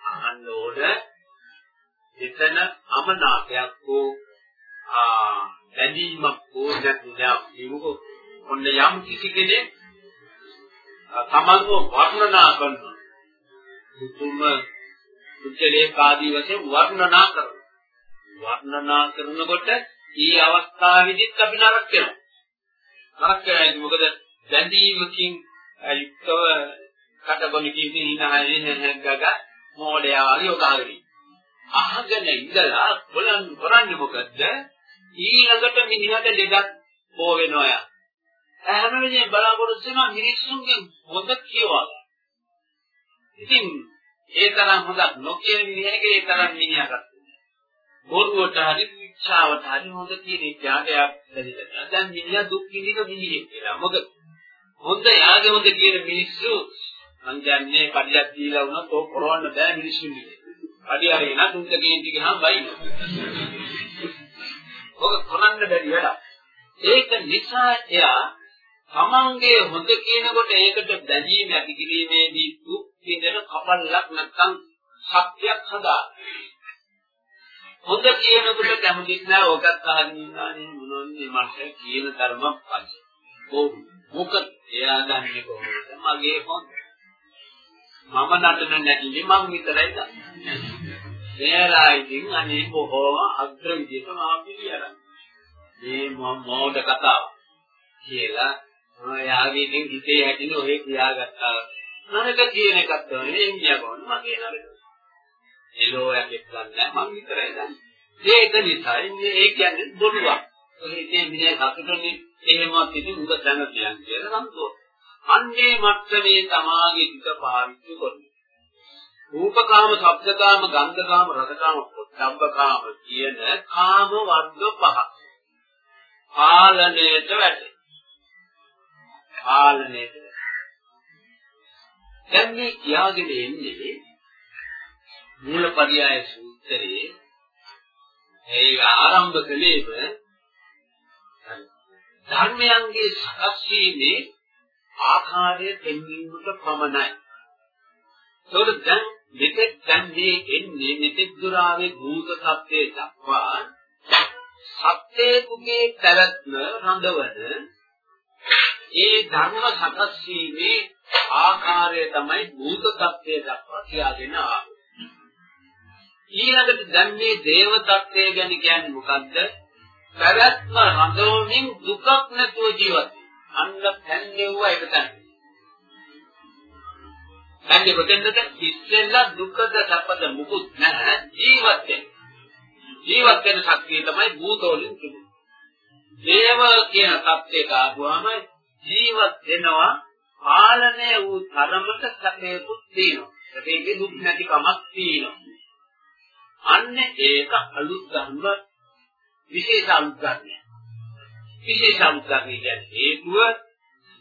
අහන්න ඕන එතන අමනාපයක් හෝ ආ බැඳීමක් හෝ නැත්නම් ඔන්න යම් කිසි කෙනෙක් තමන්ව වර්ණනා කරනවා. උතුම් උච්චලේ ආදී වශයෙන් වර්ණනා කරනවා. වර්ණනා කරනකොට ඊ අවස්ථාවේදීත් අපි නරක වෙනවා. නරක වෙන්නේ මොකද බැඳීමකින් යුක්තව කටබොනකින් ඉනහයි නැගග මොඩයා වගේ උදාහරණයි. අහගෙන ඉඳලා බලන් කරන්නේ මොකද්ද? ඊළඟට මිනිහට ලෙඩක් පෝ වෙනවා. හැම වෙලේම බලාපොරොත්තු වෙනවා මිනිස්සුන්ගෙන් හොඳ කියවා. ඉතින් ඒ තරම් හොඳක් නොකියන මිනිහගේ ඒ තරම් මිනිහකට බොරුවට හරි ඉච්ඡාවට හරි හොඳ කියන ත්‍යාගයක් දැනෙනවා. දැන් මිනිහා දුක් විඳින මිනිහෙක් කියලා. මොකද හොඳ යාගේ හොඳ කියන මිනිස්සු මං කියන්නේ කඩියක් දීලා වුණත් ඕක කරවන්න බෑ මිනිස්සුන්ට. කඩිය හරින තුන්ට කේන්ති ගහම බයිනවා. ඔක කරන්න බැරි වැඩක්. ඒක නිසා එයා තමන්ගේ හොඳ කියනකොට ඒකට බැඳීම ඇති කිරීමේදී දුක් විඳින කපල්ලක් නැත්නම් සත්‍යයක් හදා. හොඳ කියනකොට කැමතිත් නෑ ඕකත් අහගෙන ඉන්නානේ මොනවන්නේ මට කියන ධර්මයක් පස්සේ. ඕක මොකද? එයා දන්නේ කොහොමද? මගේ හොඳ. මම නටන නැතිනේ මං විතරයි දන්නේ. එයාලා ඉතින් අනේ බොහෝම අග්‍ර විදිහට මාව පිළියරන් මේ මොඩ කතාව කියලා ඔයාගේ ඉතින් හිතේ හැටින ඔය කියාගත්තා. නරක කියන එකක් තමයි එන්නේ කොහොමද මගේ නරක. එලෝ යකෙක් ගන්න මම විතරයි දන්නේ. ඒක නිසා ඉන්නේ ඒ කියන්නේ බොරුවක්. ඔය ඉතින් මිනිහ සතුටුනේ එහෙමවත් ඉතින් උඹ දැන කියන්නේ කියලා සම්තෝෂ. අන්නේ මත්තමේ තමාගේ හිත පාවිච්චි කරනවා. රූපකාම, ශබ්දකාම, ගන්ධකාම, රසකාම, පොට්ටබ්බකාම කියන කාම වර්ග පහ. පාලනයට වැටේ. පාලනයට දැන් මේ කියාගෙන එන්නේ මූලපරියාය සූත්‍රයේ ඒ ආරම්භ කලේම ධර්මයන්ගේ සකස් වීමේ ආකාරය දෙන්නීමට පමණයි. ඒකට දැන් මෙතෙක් දැන් මේ එන්නේ මෙතෙක් දුරාවේ භූත සත්‍යය දක්වා සත්‍යයේ පැවැත්ම රඳවන ඒ ධර්ම සකස් වීමේ ආකාරය තමයි භූත tattve දක්වා කියාගෙන ආවේ. ඊළඟට දැන් මේ දේව tattve ගැන කියන්නේ මොකද්ද? පැවැත්ම රඳවමින් දුකක් නැතුව ජීවත් අන්න පැන්නෙව්ව එක තමයි. පැන්නේ කොතෙන්ද? ඉස්සෙල්ලා දුකද සැපද මුකුත් නැහැ ජීවත් වෙන. ජීවත් වෙන ශක්තිය තමයි භූතෝලින් තිබුණේ. දේව කියන tattve කාපුවාම ජීවත් වෙනවා පාලනය වූ තරමට සැපයකුත් තියෙනවා. සැපයේ දුක් නැතිකමක් තියෙනවා. අන්න ඒක අලුත් ධර්ම විශේෂ අලුත් ධර්මයක්. විශේෂ අලුත් ධර්ම කියන්නේ හේතුව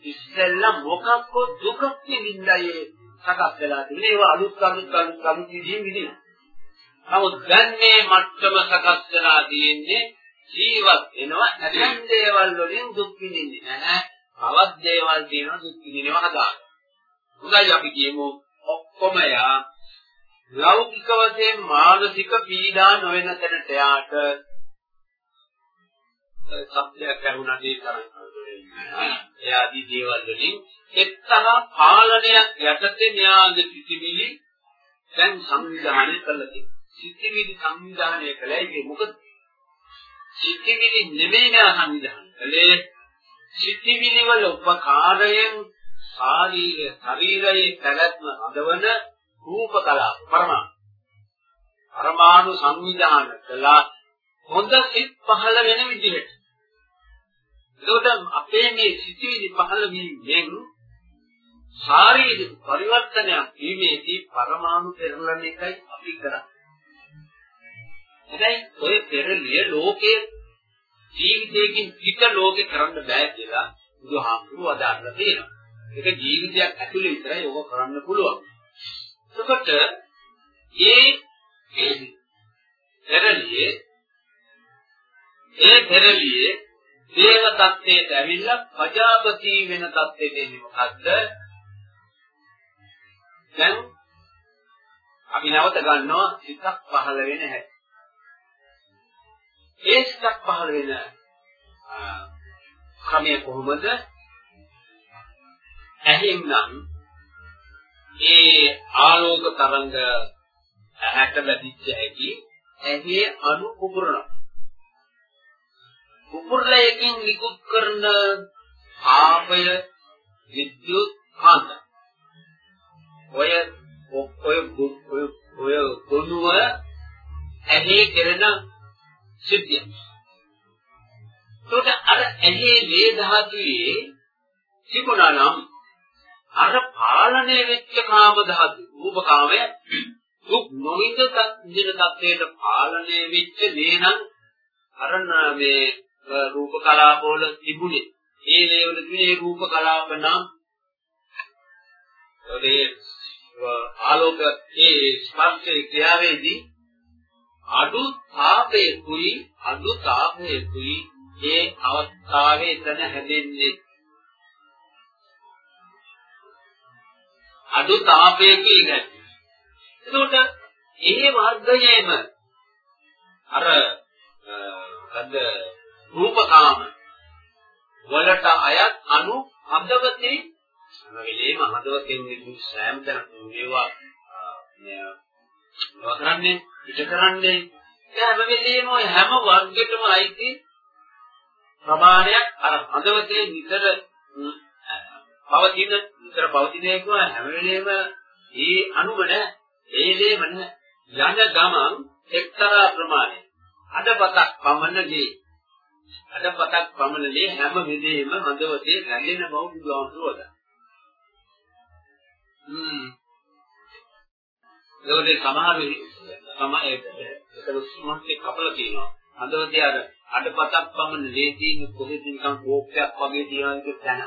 ඉස්සෙල්ලා මොකක්ද දුකක් නිඳයි සකස් වෙලා තිබුණේ ඒවා අලුත් අලුත් අලුත් අලුත් විදිහින් විදිනවා. නමුත් දැන් මේ මට්ටම සකස් වෙලා තියෙන්නේ ජීවත් වෙනවා නැත්නම් දේවල් වලින් දුක් විඳින්නේ නැහැ. තවත් දේවල් තියෙනවා දුක් විඳිනවා හදාගන්න. හොඳයි අපි කියමු ඔක්කොම යා ලෞකික වශයෙන් මානසික පීඩා නොවන තැනට යාට සත්‍යයක් කරුණා දේ කරන්නේ. එයාදී දේවල් වලින් එක්තරා පාලනයක් යටතේ න්යාය පිටිවිලි දැන් සංවිධානය කළා තියෙනවා. සිතිවිලි සංවිධානය කළේ මොකද? සිතිවිලි නෙමෙයි නා සංවිධානය කළේ සිතිවිලි වල උපකාරයෙන් ශාරීරික ශරීරයේ පැවැත්ම හදවන රූප කලාව පරමාණු පරමාණු සංවිධාන කළා හොඳ සිත් පහළ වෙන විදිහට එතකොට අපේ මේ සිතිවිලි පහළ වීමෙන් ශාරීරික පරිවර්තනයක් වීමේදී පරමාණු පෙරලන එකයි අපි කරන්නේ. හැබැයි ඔය පෙරලිය ලෝකයේ ජීවිතයකින් පිට ලෝකේ කරන්න බෑ කියලා බුදුහාමුදුරුවෝ අදහන්න තියෙනවා. ඒක ජීවිතයක් ඇතුලේ විතරයි ඕක කරන්න පුළුවන්. එතකොට ඒ පෙරලියේ ඒ පෙරලියේ දේව தත්ත්වයට ඇවිල්ලා ප්‍රජාපති වෙන தත්ත්වයට එන්නේ මොකද්ද? දැන් අපි නැවත ගන්නවා සිතක් පහළ වෙන හැටි. ඒ සිතක් පහළ වෙන ක්‍රමය කොහොමද? ඇහෙන්නම් ඒ ආලෝක තරංග ඇහැට ලැබිච්ච හැකි ඇහි අණු කුපුරනවා. කුපුරලයකින් නිකුත් කරන ආපය විද්‍යුත් කාන්ත. ඔය ඔය ඔය ඔය ගොනුව ඇහි කෙරෙන සිද්ධිය. ඒකට අර ඇහි ලේ ධාතුවේ තිබුණා නම් අර පාලනය වෙච්ච කාම ධාතු රූප කාමය දුක් නොවිඳ දින තත්වයට පාලනය වෙච්ච දේනම් අර මේ රූප කලාප වල තිබුණේ ඒ ලේවල තිබුණේ රූප කලාප නම් ඒ ආලෝක ඒ ස්පර්ශයේ ක්‍රියාවේදී අඩු තාපයකුයි අඩු තාපයකුයි ඒ අවස්ථාවේ එතන හැදෙන්නේ අඩු තාපයකින් නැති. එතකොට ඒ වර්ගයේම අර මොකද්ද රූපකාම වලට අයත් අනු හදවතේ හැම වෙලේම හදවතෙන් නිකුත් සෑම තැනකම මේවා වකරන්නේ පිට කරන්නේ. හැම වෙලේම ඔය හැම වර්ගයකටම අයිති ප්‍රමාණයක් අර හදවතේ නිතර පවතින නිතර පවතින එක හැම වෙලේම ඒ අනුව නැහැ ඒ ලේම නැහැ යන ගමන් එක්තරා ප්‍රමාණයක්. අඩපතක් පමණදී අඩපතක් පමණදී හැම වෙලේම හදවතේ රැඳෙන බව බුදුහාමුදුරුවෝ දා. හ්ම්. ඒකේ සමහර සමහර ඒක උස්මන්ගේ කපල කියනවා. හදවතේ අර අඩපතක් පමණ ලේසියෙන් කොහෙද නිකන් කෝපයක් වගේ තියනවා තැන.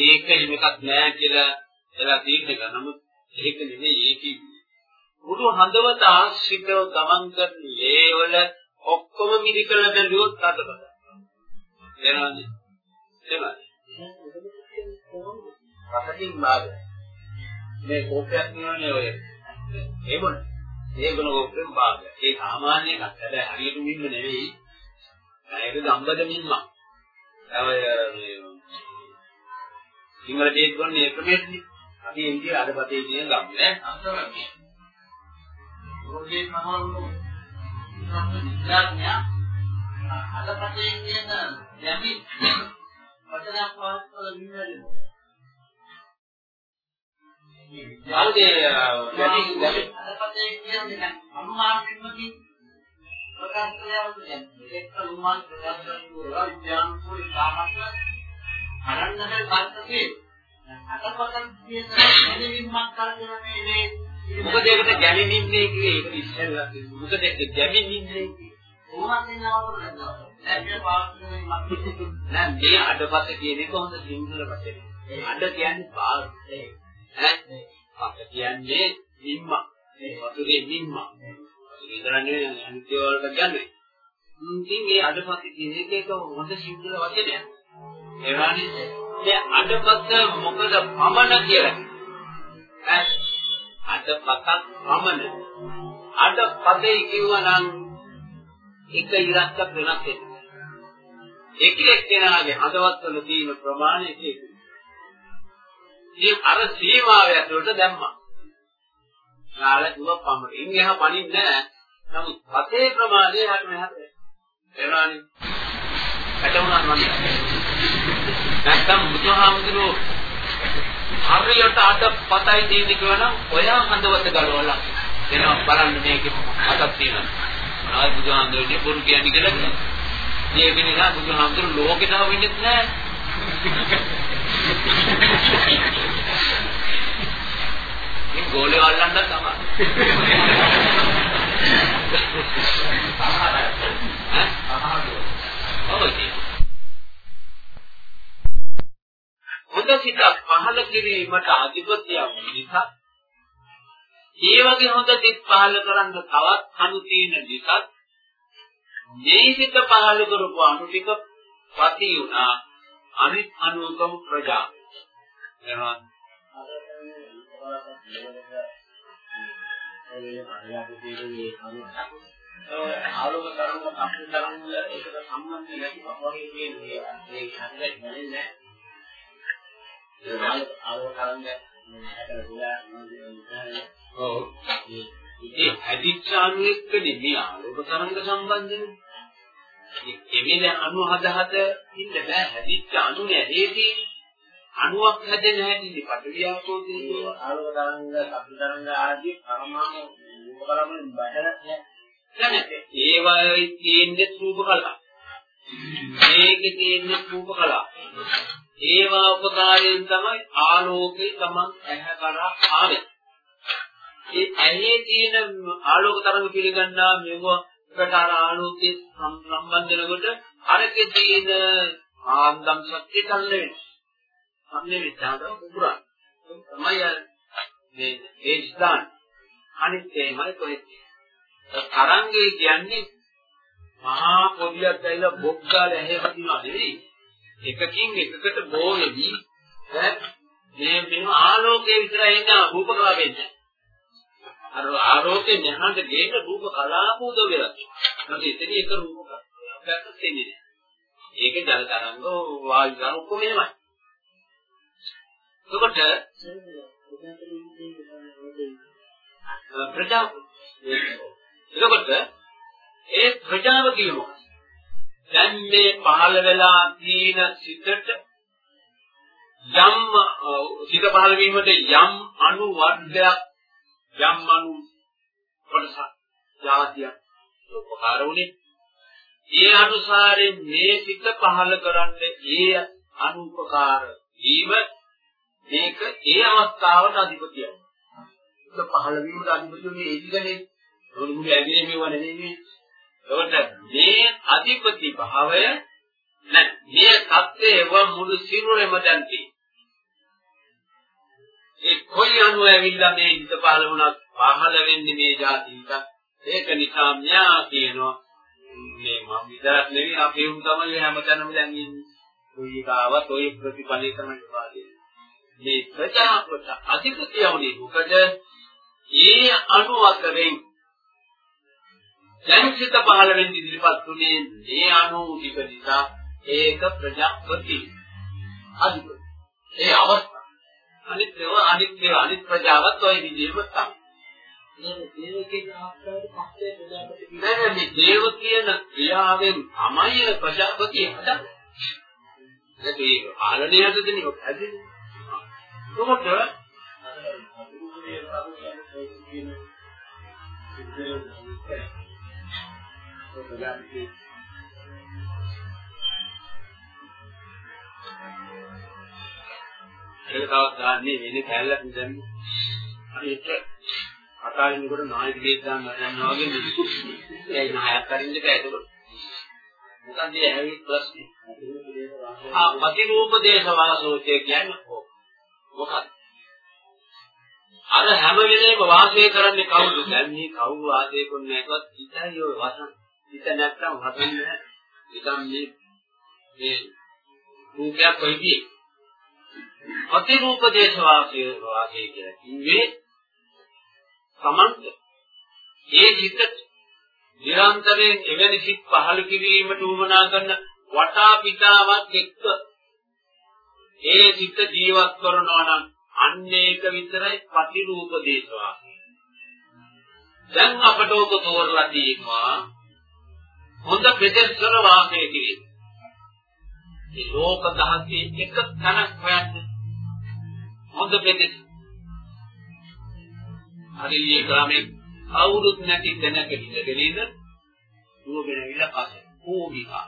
ඒක එහෙම එකක් නෑ කියලා එලා තීරණය කරනවා. නමුත් ඒක නෙමෙයි ඒකේ මුළු හදවත ආශ්‍රිතව ගමන් කරන ලේවල ඔක්කොම මිදිකල බැලුවොත් අතපත. එනවද? එනවද? රසකින් මාද මේ කෝපයක් නියෝනේ ඔය ඒ මොන ඒ ගුණ කෝපෙන් භාග ඒ සාමාන්‍ය එකක් හැබැයි හරියට මින්ම නෙවෙයි. ඒක ගම්බද මින්ම ඔය මේ සිංහල දෙයක් ගොන්නේ ඒ ක්‍රමයේදී අපි එන්නේ අදපතේ කියන ගම් නේ අන්තරන්නේ රෝගේ මහවුරු විද්‍යාඥයා අදපතේ කියන යමි වචනයක් වාස්තව වින්නරිමු යාළුගේ යටි යටි අදපතේ කියන්නේ අනුමාන කිම්මකින් ප්‍රකාශ කරනවා ඒක අනුමාන ප්‍රකාශ කරනවා විද්‍යාඥ පොයි සාමර්ථ්‍ය අරන්නට කල්පකේ අතපතන් කියන දැනීමක් කරගෙන මේ මොකද ඒකට ගැමිනින්නේ කියේ ඒක ඉස්සෙල්ලා මොකද ඒක ගැමිනින්නේ කොහොමද නවතුනේ නෑ මේ අඩපත කියන එක හොඳ සිංහල වචනේ. අඩ කියන්නේ පාර. ඈ පත කියන්නේ නිම්ම. මේ වතුරේ නිම්ම. ඉදරන්නේ අනිත්‍ය වලට ගන්නේ. ඉතින් මේ අඩපත කියන එක ඒක හොඳ සිංහල වචනයක්. ඒ වගේ මේ අඩපත මොකද පමණ කියලා. ඈ අඩපතක් පමණ. අඩපතේ කිව්වනම් එක ඉරක්ක වෙනස් වෙනවා. එක එක්කෙනාගේ හදවත්වල තියෙන ප්‍රමාණය ඒක. ඉතින් අර සීමාව ඇතුළට දැම්මා. නාල දුව පමණ. ඉන් එහා පණින්නේ නැහැ. නමුත් පතේ ප්‍රමාණය හට මෙහාට එනවානේ. ඇටුණා මම. නැත්තම් බුදුහාමුදුරුවෝ හරියට අද පතයි දෙන්නේ කියනනම් ඔයා හදවත ගලවලා එනවා බලන්න මේකේ හදක් තියෙනවා. ආයි බුදුහාමුදුරනේ බොරු කියන්නේ කියලා කියනවා. ඒක නිසා බුදුහාමුදුරු ලෝකෙට වෙන්නේ නැහැ. මේ ගෝලේ වල්ලන්න තමයි. හොඳ සිත පහළ කිරීමට අධිපතියක් නිසා ඒ වගේ හොඳ සිත් පහළ කරන්න තවත් අනු තියෙන නිසා දේහිත පහළ කරපු අනු ටික පති වුණා. අනිත් අනුකම් ප්‍රජා. එනවා. ආලෝක තරංග කම්පන තරංග ඒකට සම්බන්ධ නැති වගේ කියන්නේ මේ හතරක් නෙන්නේ නැහැ ආලෝක තරංග ඔව් ඒ ඇදිච්ච අණු එක්ක නෙමෙයි ආලෝක තරංග සම්බන්ධනේ එමෙල අණු හද හද ඉන්න බෑ. හැදිච්ච අණු නැහැදී අණුවක් හැදෙන හැටි පටවියාකෝ තේජෝ ආලෝක තරංග, ශබ්ද තරංග ආදී පරමාණු උපකරණ බහැර නැහැ. ඒවයි තියෙන්නේ රූප කලාව මේකේ තියෙන්නේ රූප කලාව ඒවා උපකාරයෙන් තමයි ආලෝකේ තමන් ඇහැ කරා ආවේ. ඒ ඇහි තියෙන ආලෝක තරංග පිළිගන්නා මෙවකට අර ආලෝකයේ සම්බන්ධ වෙනකොට අරකේ තියෙන ආන්දම් ශක්තිය තල්ල වෙනවා. අන්නේ විචාර උගුරා. තමයි මේ ඒ ස්ථාන අනිත් ඒමයි කොහෙද? තරංගේ කියන්නේ මහා පොදියක් ඇවිල්ලා බොක්කාල ඇහි වදිනවා නෙවෙයි. එකකින් එකකට බෝ වෙවි ඈ මේ මෙන්න ආලෝකයේ විතරයි ඉන්න රූප කලාව වෙන්නේ. අර ආරෝපේ නැහඳ ගේන රූප කලාපූද වෙලා. මොකද එතන එක රූප කලාපයක් තියෙන්නේ නෑ. ඒක ජල තරංග වායු තරංග ඔක්කොම එහෙමයි. එතකොට ප්‍රජාව එතකොට ඒ ප්‍රජාව කියමු. දැන් මේ පහළ වෙලා තියෙන සිතට යම් සිත පහළ වීමට යම් අණු වර්ගයක් යම් අනු කොටස ජාතිය උපකාර වුණේ ඒ අනුසාරයෙන් මේ සිත පහල කරන්නේ ඒ අනුපකාර වීම මේක ඒ අවස්ථාවට අධිපතියක් ඒක පහල වීමට අධිපතිය මේ ඒකනේ මොනුමුගේ ඇගිනේ මේව නෙමෙයි ඒකට මේ අධිපති භාවය නැත් මේ தත්ත්වය මුළු සිරුරෙම දැන් තියෙනවා ඒ කොයි අණුව ඇවිල්ලා මේ හිත පහළ වුණත් පහළ වෙන්නේ මේ જાතික. ඒක නිසා මෙයා කියනවා මේ මම විතරක් නෙවෙයි අපේ උන් තමයි හැමතැනම දැන් ඉන්නේ. කොයි කාවත් ඔය ප්‍රතිපලේ තමයි වාදේ. මේ ප්‍රජාපත අධිපතියවනේ මොකද? ඒ අණු අතරින් දැන් සිත පහළ වෙන්නේ ඉදිරිපත් උනේ මේ අණු ටික නිසා ඒක ප්‍රජාපති අධිපති. ඒ අවස්ථාව අනිත් ඒවා අනිත් ඒවා අනිත් ප්‍රජාවත් ওই විදිහම තමයි. මේ දේවකේ ආස්කාරයට පස්සේ ප්‍රජාපති නෑ මේ දේව කියන ක්‍රියාවෙන් තමයි ප්‍රජාපතිය හදන්නේ. ඒක ඒ පාලනය හදන්නේ ඔක හැදෙන්නේ. කොහොමද? ප්‍රජාපති ඒක තවත් ගන්නේ වෙන කැලලක් නිදන්නේ. හරියට අතාරිනකොට නායක දෙයක් ගන්න යනවා වගේ නෙවෙයි. ඒ නායක කරින්න බෑ ඒක. මොකද ඒ ඇවි ප්‍රශ්නේ. ආ ප්‍රතිරූපදේශ වාසෝචය කියන්නේ මොකක්ද? අර හැම වෙලේම වාසය කරන්නේ කවුද? දැන් මේ කවුරු වාසය කරන්නේ නැකවත් හිතයි ඔය වසන්. හිත නැත්තම් හදන්නේ නැහැ. නිකන් මේ මේ රූපයක් වෙයිදී. ප්‍රතිරූප දේශ වාසය වාසය කියලා කිව්වේ සමන්ත ඒ හිත නිරන්තරයෙන් එවැනි සිත් පහළ කිරීමට උවමනා කරන වටා පිටාවක් එක්ක ඒ සිත ජීවත් කරනවා නම් අන්න ඒක විතරයි ප්‍රතිරූප දේශවාසය. දැන් අපට ඔබ තෝරලා තියෙනවා හොඳ ප්‍රදේශවල වාසය කිරීම. මේ ලෝක දහසේ එක තැනක් හොයන්න හොඳ ප්‍රදේශ. හරිය ග්‍රාමේ අවුරුත් නැති තැනක ඉඳගෙන ඉඳ දුවගෙන ඉවිලා පස්සේ ඕමිකා.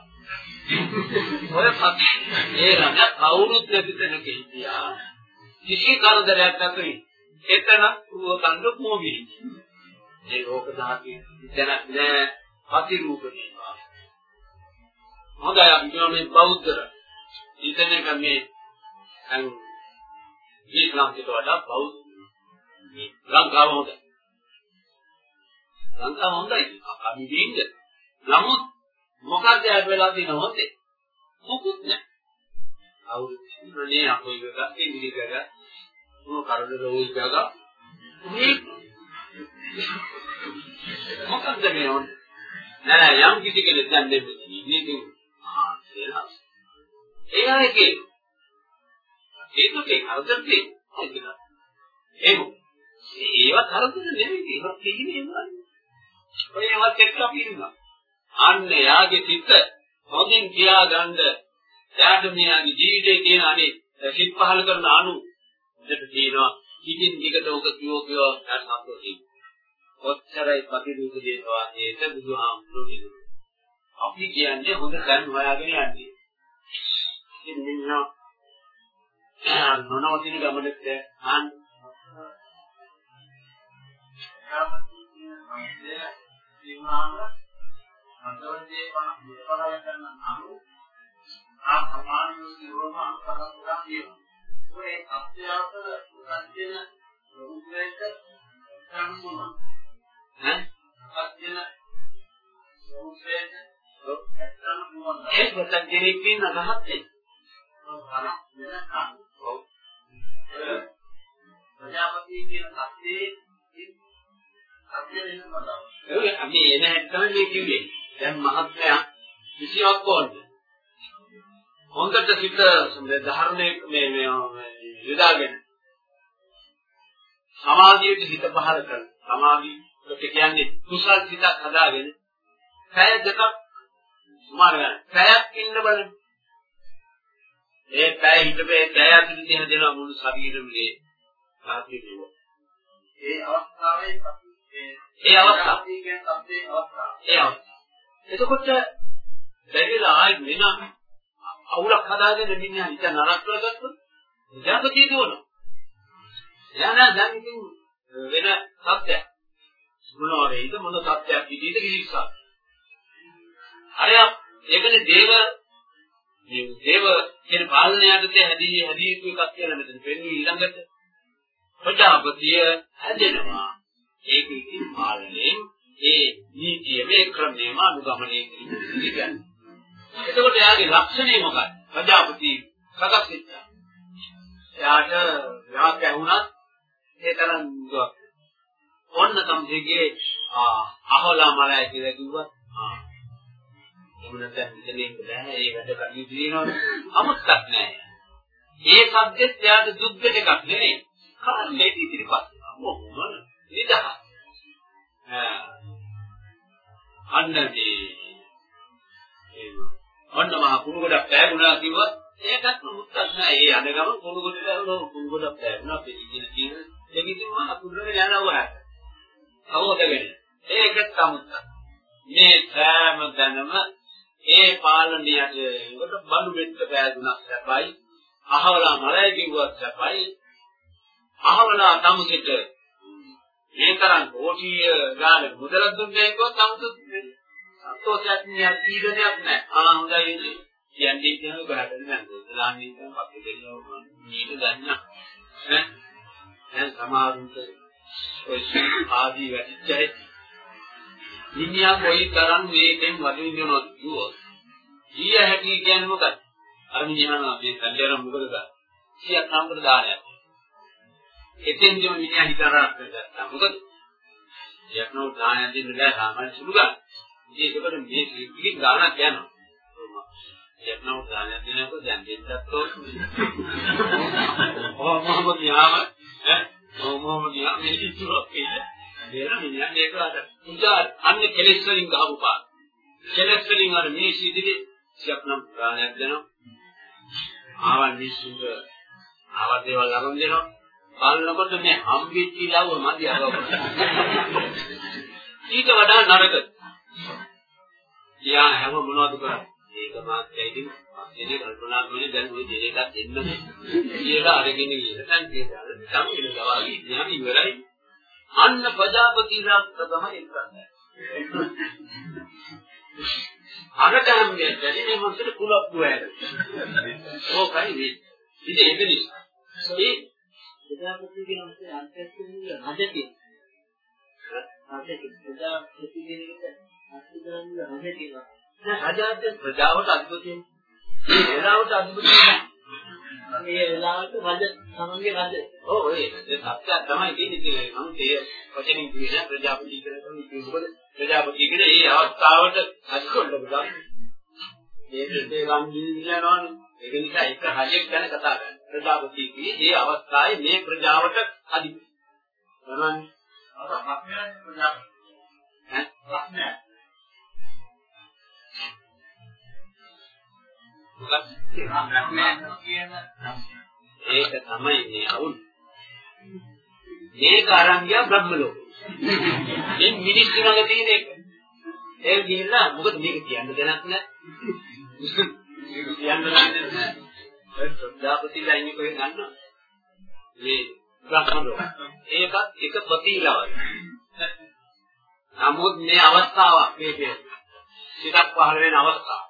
ඔය පස්සේ ඒ රණ අවුරුත් නැති තැනක හිටියා කිසි කරදරයක් නැතුයි. එතන උවකන්ද මොමිනි. ඒ ලෝක ධාතුවේ දැන නෑ අතිරූපණේ. හොඳයි අපි කියනවා මේ බෞද්ධර. ඉතින් එක මේ අන් ඊස්ලාම්කට වඩා බෞද්ධ මේ ලංකාව හොඳයි. ලංකාව හොඳයි. අපි දින්ද. නමුත් මොකක්ද යාර වෙලා තියෙන හොඳේ? මොකුත් නැහැ. අවුරුද්දේ අපේ එකක් ඉංග්‍රීසි එකක් මොන කරදර ඕල් එකක් මේ මොකක්ද මේ ඕන නෑ යම් කිසි කෙනෙක් දැන් දෙන්නේ මේක ආ කියලා ඒ ආයේ ඒකේ කරදරේ ඒක ඒවත් කරදර නෙමෙයි ඒවත් කියන්නේ ඒවා ඔය ඒවත් එක්ක අපි ඉන්නවා. අන්න යාගේ සිත හොඳින් තියාගන්න එයාට මෙයාගේ ජීවිතේ තියෙන අනේ සිත් පහල කරන අණු දෙට තියෙනවා. ඉතින් දිගට ඔක කියෝ කියෝ ගන්න සම්පූර්ණයි ඔච්චරයි ප්‍රතිરૂප දේනවා ඒක බුදුහාමුදුරුවෝ අපි කියන්නේ හොඳ දැන් හොයාගෙන යන්නේ. ඉතින් මෙන්න නොනවතින ගමනට ආන් අන්තර්ජේ පණ මුදපරව ගන්න අනු ආ සමාන යෝගිවම අනුකම්පාවක් තියෙනවා. ඒ අත්‍යවශ්‍ය උත්සන්න රූපයක සම්මුණ. ඈ? අත්‍යන රූපයක ඒ පොතක් දෙනෙක් ඉන්න අදහත් ඒ. ප්‍රජාපති කියන සත්‍යයේ සත්‍ය වෙනවා. ඒ අපි එන හැටම මේ කිව්වේ. දැන් මහත්මයා කිසිවක් ඕනේ. හොඳට සිත ධර්මයේ මේ මේ යොදාගෙන සමාධියට හිත පහල කරන සමාධියට කියන්නේ කුසල් සිතක් හදාගෙන පැය දෙකක් සමාන ගන්න. පැයක් ඉන්න බලන්න. ඒ පැය හිටපේ පැය ඇතුළත දින දෙනවා මුළු ශරීරෙම මේ දෙනවා. ඒ අවස්ථාවේ ඒ අවස්ථාව කියන්නේ සම්පේ අවස්ථාව. ඒ අවස්ථාව. එතකොට බැරිලා ආයි වෙන අවුලක් හදාගෙන මිනිහා හිත නරක කරගත්තොත් ජාතකයේ දුවනවා. එයා දැන් ඉතින් වෙන සත්‍යයක්. මොනවා වේද මොන සත්‍යයක් විදිහට කිසිසා. අර ඒකනේ දේව මේ දේව කියන පාලනයටදී හැදී හැදී යුතු එකක් කියලා මෙතන පෙන්වන්නේ ඊළඟට ප්‍රජාපතිය හැදෙනවා. ඒක ඉතින් පාලනයෙන් ඒ නීතිය මේ ක්‍රමයේම අනුගමනය කිරීම එතකොට එයාගේ ලක්ෂණය මොකක්ද? ප්‍රජාපති සකස් වෙච්චා. එයාට යාක් ඇහුණත් ඒ තරම් දුක්. ඔන්න සම්දේගේ අහලා මලයි කියලා කිව්වා. ආ. එමුණත් මෙතනින් බෑ ඒ වැඩ කටයුතු දිනනවා. අමුත්තක් නෑ. ඒ සද්දෙත් එයාට දුක් දෙයක් නෙමෙයි. කාර්යයේ ඉදිරිපත්. මොකද? නිදහස්. අන්නදී ඔන්න මහ කුණු ගොඩක් පෑගුණා කිව්වා. ඒකත් මුත්තක් නෑ ඒ යන ගම කුණු ගොඩ කරනවා කුණු ගොඩක් පෑගුණා පිළිගින කියන ඒක ඉතින් මහ කුණුගෙන යනවා අවෝදගෙන ඒකත් සමුත්තක් මේ සෑම දැනම ඒ පාලනයට කොට බඩු බෙත්ත පෑදුණා සැපයි. අහවලා මලයි කිව්වත් සැපයි. අහවලා තමුසෙට මේ තරම් කෝටි ගාන මුදල දුන්නේ කොහොමද 아무ත් සන්තෝෂයක් නෑ පීඩනයක් නෑ. ආ හොඳයි කියන්නේ කියන ගහකට නෑ. දාන්නේ කියන අපි දෙන්නවා නීත ගන්න ඈ? දැන් සමාරුන්ට ඔය ආදී වැඩිච්චයි ඉන්දියා කොයි තරම් මේකෙන් වදිනවද කිව්වොත්? ඊය හැටි කියන්නේ මොකක්ද? අර මිනිහා මේ කල්යන මොකද කරන්නේ? සියක් නම්බර දානයක්? එතෙන්දිම මිනිහා හිතරක් කරගත්තා මොකද නම්බර දානයක් දෙන්න බෑ සාමාන්‍ය සුළු ගන්න. ඉතින් ඒකට මේ කිසි ගාණක් යනවා. නම්බර දානයක් දෙනකොට දැන් දෙන්නත් ඕන. ඔහොමම ගියාම ඈ? ඔහොමම ගියාම මේ ඉතුරුක් කියලා. දේන මිනිහා මේක අර උදා අන්න කෙලෙස් වලින් ගහපු පාර. කෙලෙස් වලින් අර මේ සිදිලි සියක් නම් ප්‍රාණයක් දෙනවා. ආවන් මිනිස්සුන්ට ආවත් දේවල් අරන් දෙනවා බලනකොට මේ හම්බෙච්ච ලව මදි අරව ඊට වඩා නරක. යා හැම මොනවද කරන්නේ? ඒක මාත්‍යයිදී පස්සේ කල්පනා කරන්නේ දැන් ওই දෙයකට එන්න කියලා අරගෙන ගිහින් දැන් කියලා සම්පූර්ණ ගවාගේ ඥාන ඉවරයි. අන්න ප්‍රජාපති රාජ්‍ය තමයි කරන්නේ. අරටම මේ දැනෙන්නේ මොකද කුලප්පු වැඩ ඕකයි මේ. ඉතින් ඒක නිසා. ඒ ප්‍රජාපති කියන මොකද අන්තර්කෝණීය රජකේ රජකේ ප්‍රජාපති කියන එක අත්දැකීම් රජකේ නෑ රජාත් ප්‍රජාවට අද්භුතයෙන් මේ වෙලාවට අද්භුතයෙන් මේ වෙලාවට රජ සමන්ගේ රජ ඔව් ඒ සත්‍යය තමයි තියෙන්නේ නමුත් ඒ වචනින් කියන ප්‍රජාපති කියලා තමයි මොකද ප්‍රජාපති කියන ඒ අවස්ථාවට අද්කොල්ල ගන්න මේ දෙකේ ගම් දිනනවනේ ඒක නිසා එක රජෙක් ගැන කතා කරන්නේ ප්‍රජාපති කියේ ඒ අවස්ථාවේ මේ ප්‍රජාවට අධිපති. බලන්න. ඒක තමයි මේ අවුල්. මේක අරංගය බ්‍රහ්ම ලෝක. මේ මිනිස්සු ළඟ තියෙන එක. ඒක ගිහිල්ලා මොකද මේක කියන්න දෙයක් නැහැ. කියන්න දෙයක් නැහැ. ඔය ප්‍රජාපතිලා ඉන්නේ කොහෙන් ගන්නවද? මේ බ්‍රහ්ම ලෝක. ඒකත් එක ප්‍රතිලාවයි. නමුත් මේ අවස්ථාවක් මේක. සිතක් පහළ වෙන අවස්ථාව.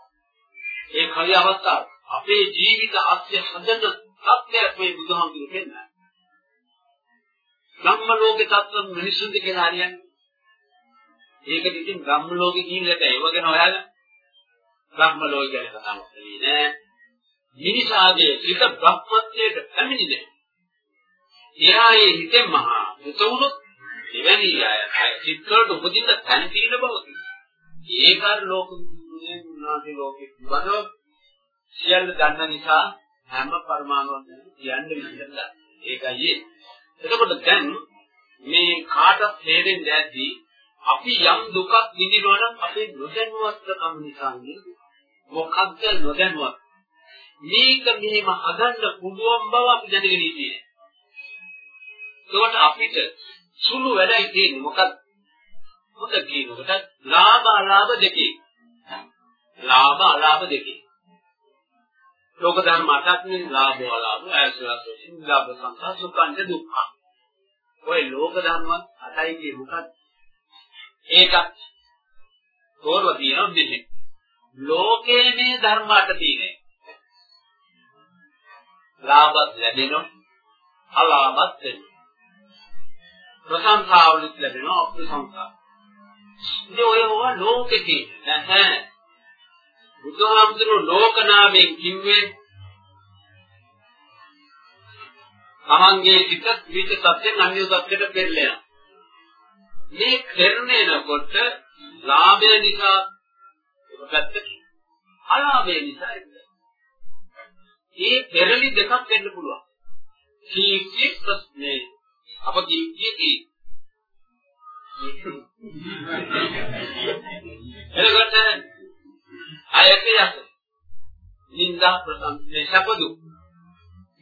ඒ කලිය අවස්ථාව අපේ ජීවිත අත්‍ය හදන සත්‍යයක් මේ බුදුහාමුදුරු කියන්නේ. බ්‍රහ්ම ලෝකේ තත්ත්ව මිනිසුන්ද කියලා හරියන්නේ. ඒකට ඉතින් බ්‍රහ්ම ලෝකේ කියන එක ඒව ගැන හොයාගන්න. බ්‍රහ්ම ලෝකය ගැන කතා කරන්නේ නෑ. මිනිසාගේ හිත බ්‍රහ්මත්වයට පැමිණිද. එයාගේ හිතේ මහා මුතුණුත් එවැනි අය චිත්තවලට උපදින්න තැන තියෙන බව. ඒකාර ලෝක මේ උනාදී ලෝකෙ වදව සියල්ල දන්න නිසා හැම පරමාණුවක් කියන්න විදිහට ඒකයි ඒ. එතකොට දැන් මේ කාටත් තේරෙන්නේ නැති අපි යම් දුකක් විඳිනවා නම් අපේ නොදැනුවත්කම නිසා මොකක්ද නොදැනුවත් මේක මෙහෙම හදන්න පුළුවන් බව අපි දැනගෙන ඉන්නේ. ඒකට අපිට සුළු වැඩයි තියෙන්නේ මොකක්ද? මොකද කියනකොට ලාභ අලාභ දෙකේ. ලාභ අලාභ දෙකේ. ලෝක ධර්ම අටක්නේ ලාභ අලාභ ඇසලස ලාභ සංසාර සුඛංච දුක්ඛ. ඔය ලෝක ධර්ම අටයි කියේ මොකක්ද? ඒකත් තෝරව තියෙනවා දෙන්නේ. ලෝකයේ මේ ධර්ම අට තියෙන්නේ. ලාභත් ලැබෙනවා අලාභත් වෙනවා. ප්‍රශංසාවලිත් ලැබෙනවා අප්‍රශංසා. ඉතින් ඔය මොවා ලෝකෙදී නැහැ. බුදුහාමුදුරුවෝ ලෝක නාමයෙන් කිව්වේ තමන්ගේ සිත විච සත්‍යෙන් අන්‍ය සත්‍යට පෙරලෙනවා මේ කරණයනකොට ලාභය නිසා පැත්තකින් අලාභය නිසා ඒ පෙරලි දෙකක් වෙන්න පුළුවන්. කීර්තිය ප්‍රශ්නේ අප කීර්තියදී එලකට අයක යස නින්දා ප්‍රසංසේ සපදු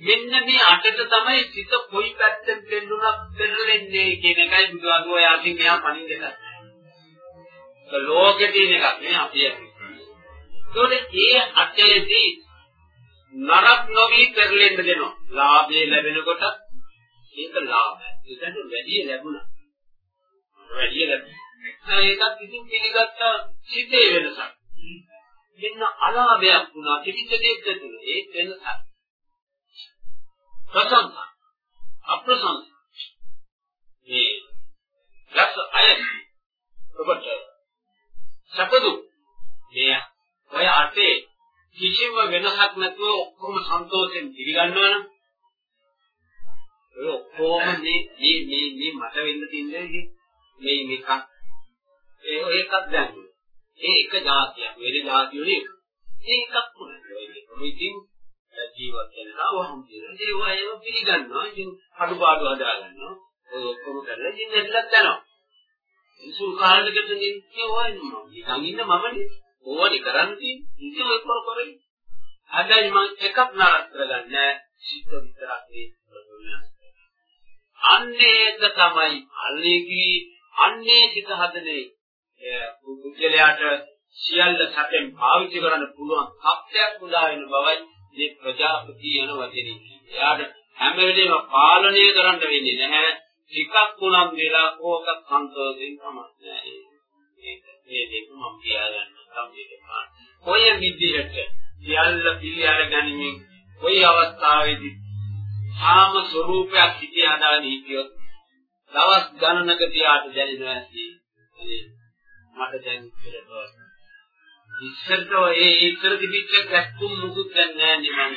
මෙන්න මේ අටට තමයි සිත කොයි පැත්තෙන් දෙන්නුනක් පෙරලෙන්නේ කියන එකයි බුදුහාමුදුරුවෝ යාකින් මෙහා පණින් දෙකක්. ඒක ලෝකේ තියෙන එකක් නේ අපි. ඒකෝට ඒ අටේදී නරක නොවි පෙරලෙන්න දෙනවා. ලාභය ලැබෙනකොට ඒක ලාභයි. ඒකට වැඩි ලැබුණා. වැඩි ලැබෙනවා. ඒකත් ඉතින් පිළිගත්ත සිතේ වෙනසක්. මෙන්න අලාභයක් වුණා කිසිද දෙයක් තුළ ඒ වෙනසක්. ප්‍රසංසා අප්‍රසංසා මේ ලක්ෂ අය ඔබට සපදු මේ ඔය අටේ කිසිම වෙනසක් නැතුව ඔක්කොම සන්තෝෂයෙන් පිළිගන්නවා නම් ඔය ඔක්කොම මේ මේ මේ මේ මට වෙන්න තියෙන දේ මේ මේක ඒ ඒකක් දැන්නේ ඒ එක જાතියක් වෙන જાතිය වල ඒකක් මොනවා ඉතින් ජීවත් වෙනවා වහම් දින ඒවා ඒව පිළිගන්නවා. ඉතින් අඩුපාඩු හදා ගන්නවා ඔය ඔක්කොම කරලා ඉතින් නැතිලක් යනවා. ඉසුල් කාණ්ඩකට නිත්‍යවයි නිකන් ඉන්න මමනේ ඕවනි කරන්නේ ඉතින් ඔය කර කරේ හැබැයි මම එකක් නරක කරගන්නේ සිත විතරක් නේ අන්නේක තමයි අල්ලේකී අන්නේ සිත හදනේ පුද්ගලයාට සියල්ල සැපෙන් පාවිච්චි කරන්න පුළුවන් සත්‍යයක් උදා වෙන බවයි මේ ප්‍රජාපති යන වචනේ කියන්නේ. එයාට හැම වෙලේම පාලනය කරන්න වෙන්නේ නැහැ. ටිකක් උනම් වෙලා කෝක සන්තෝෂයෙන් තමයි. මේක මේ දෙක මම කියාගන්න සම්පූර්ණ. කොය විදිහට සියල්ල පිළිඅර ගැනීමෙන් කොයි අවස්ථාවේදී ආම ස්වરૂපයක් හිතේ හදාගෙන හිටියොත් දවස් ගණනක තියාට දැනෙනවා ඇති. මට දැන් කියලා ඉස්සරට ඒ ඉස්සර තිබිච්ච ගැක්කුම් මුකුත් දැන් නෑ නේ මම.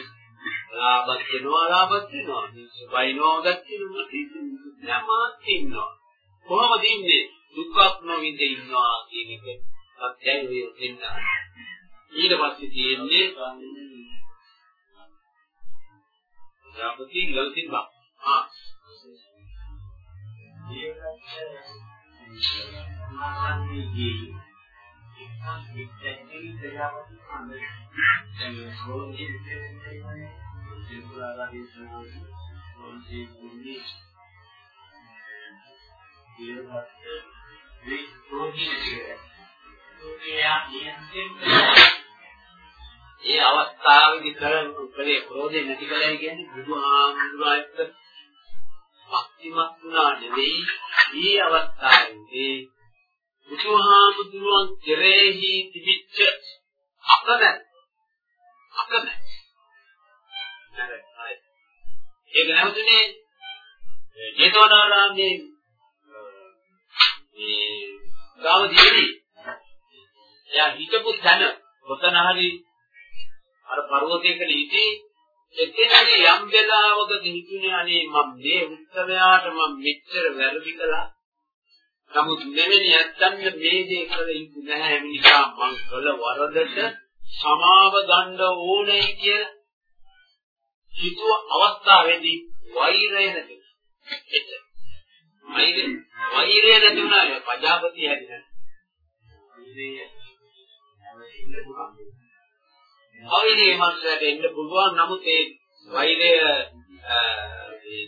ලාභත් වෙනවා ලාභත් වෙනවා. වයින්නවා ගැක්කිනවා නෑ මාත් ඉන්නවා. කොහොමද ඉන්නේ? දුක්ඛක් නොවින්ද ඉන්නවා කියන එක සත්‍යයි වෙ දෙන්න. ඊට පස්සේ තියෙන්නේ ජාපති ලෞකික බා. ආ. ඒකත් ඒ අවස්ථාවේදී කරන උත්තරේ ක්‍රෝධේ නැති කරලා කියන්නේ බුදුහාමුදුරුවෝ එක්ක භක්තිමත් වුණා නෙවෙයි මේ අවස්ථාවේදී බුදුහාමුදුරුවන් කෙරෙහි තිබිච්ච අකමැත් අකමැත් ඒක නැවතුනේ ජේතවනාරාමේ මේ ගාමදීදී එයා හිතපු තැන කොතන හරි අර පර්වතයක ඉති එතනදී යම් වෙලාවක හිතුනේ අනේ මම මේ උත්තරයාට මම මෙච්චර වැරදි කළා. නමුත් මෙවැනි ඇත්තන්ය මේ දේ කළ යුතු නැහැ නිසා මං කළ වරදට සමාව ගන්න ඕනේ කිය හිතුව අවස්ථාවේදී වෛරය නැති එච්ච වෛරය වෛරය නැති වුණා. ප්‍රජාපති හැදින වෛරය මනසට එන්න පුළුවන් නමුත් ඒ වෛරය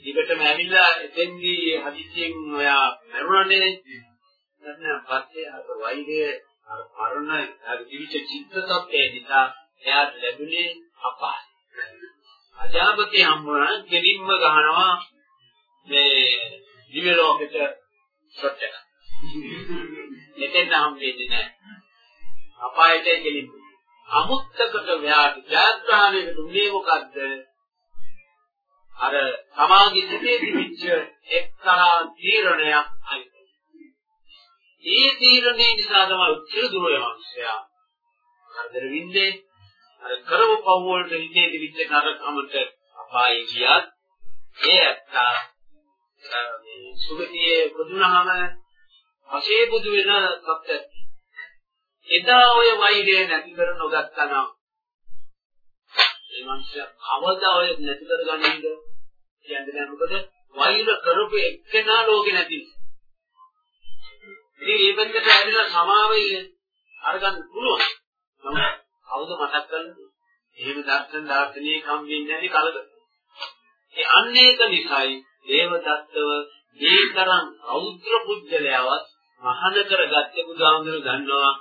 දිගටම ඇවිල්ලා එතෙන්දී හදිසියෙන් ඔයා මරුණනේ නැත්නම් පස්සේ අර වෛරය අර පරණ අර දිවිච චිත්ත තත්ත්වයේ නිසා එයාට ලැබුණේ අපාය. අජාපති හම්බුනා ගෙලින්ම ගහනවා මේ දිව්‍ය ලෝකෙට සත්‍යක. එතෙන් හම්බෙන්නේ නැහැ. අපායට ගෙලින්ම. අමුත්තකට ව්‍යාධි ජයග්‍රහණයට දුන්නේ මොකද්ද? අර සමාගයේ සිටේ තිබිච්ච එක්තරා තීරණයක් අයිති. ඒ තීරණේ නිසා තමයි උච්චර දුර යමස්සයා. අතර වින්නේ අර කරව පව් වලට හිතේ තිබිච්ච නරකමට අපායේ ගියත් ඒ ඇත්තා සුගතියේ පුදුනහම අසේ බුදු වෙන සත්‍ය. එදා ඔය වෛරය නැති කර නොගත්තා නම් ඒ මනුස්සයා කවදා ඔය නැති කරගන්නේද කියන්නේ නැහැ. මොකද වෛර කරපු එක්කෙනා ලෝකේ නැති. ඉතින් මේ බන්දට ඇවිල්ලා සමාවෙයි අරගන්න පුළුවන්. නමුත් කවුද මතක් කරන්නේ? එහෙම දර්ශන දාර්ශනික කම් වෙන්නේ නැති කලක. ඒ අන්නේක නිසායි දේවදත්තව දීතරම් රෞද්‍ර පුජ්‍යලයවත් මහාන කරගත්තේ බුදුහාමුදුරු දන්නවා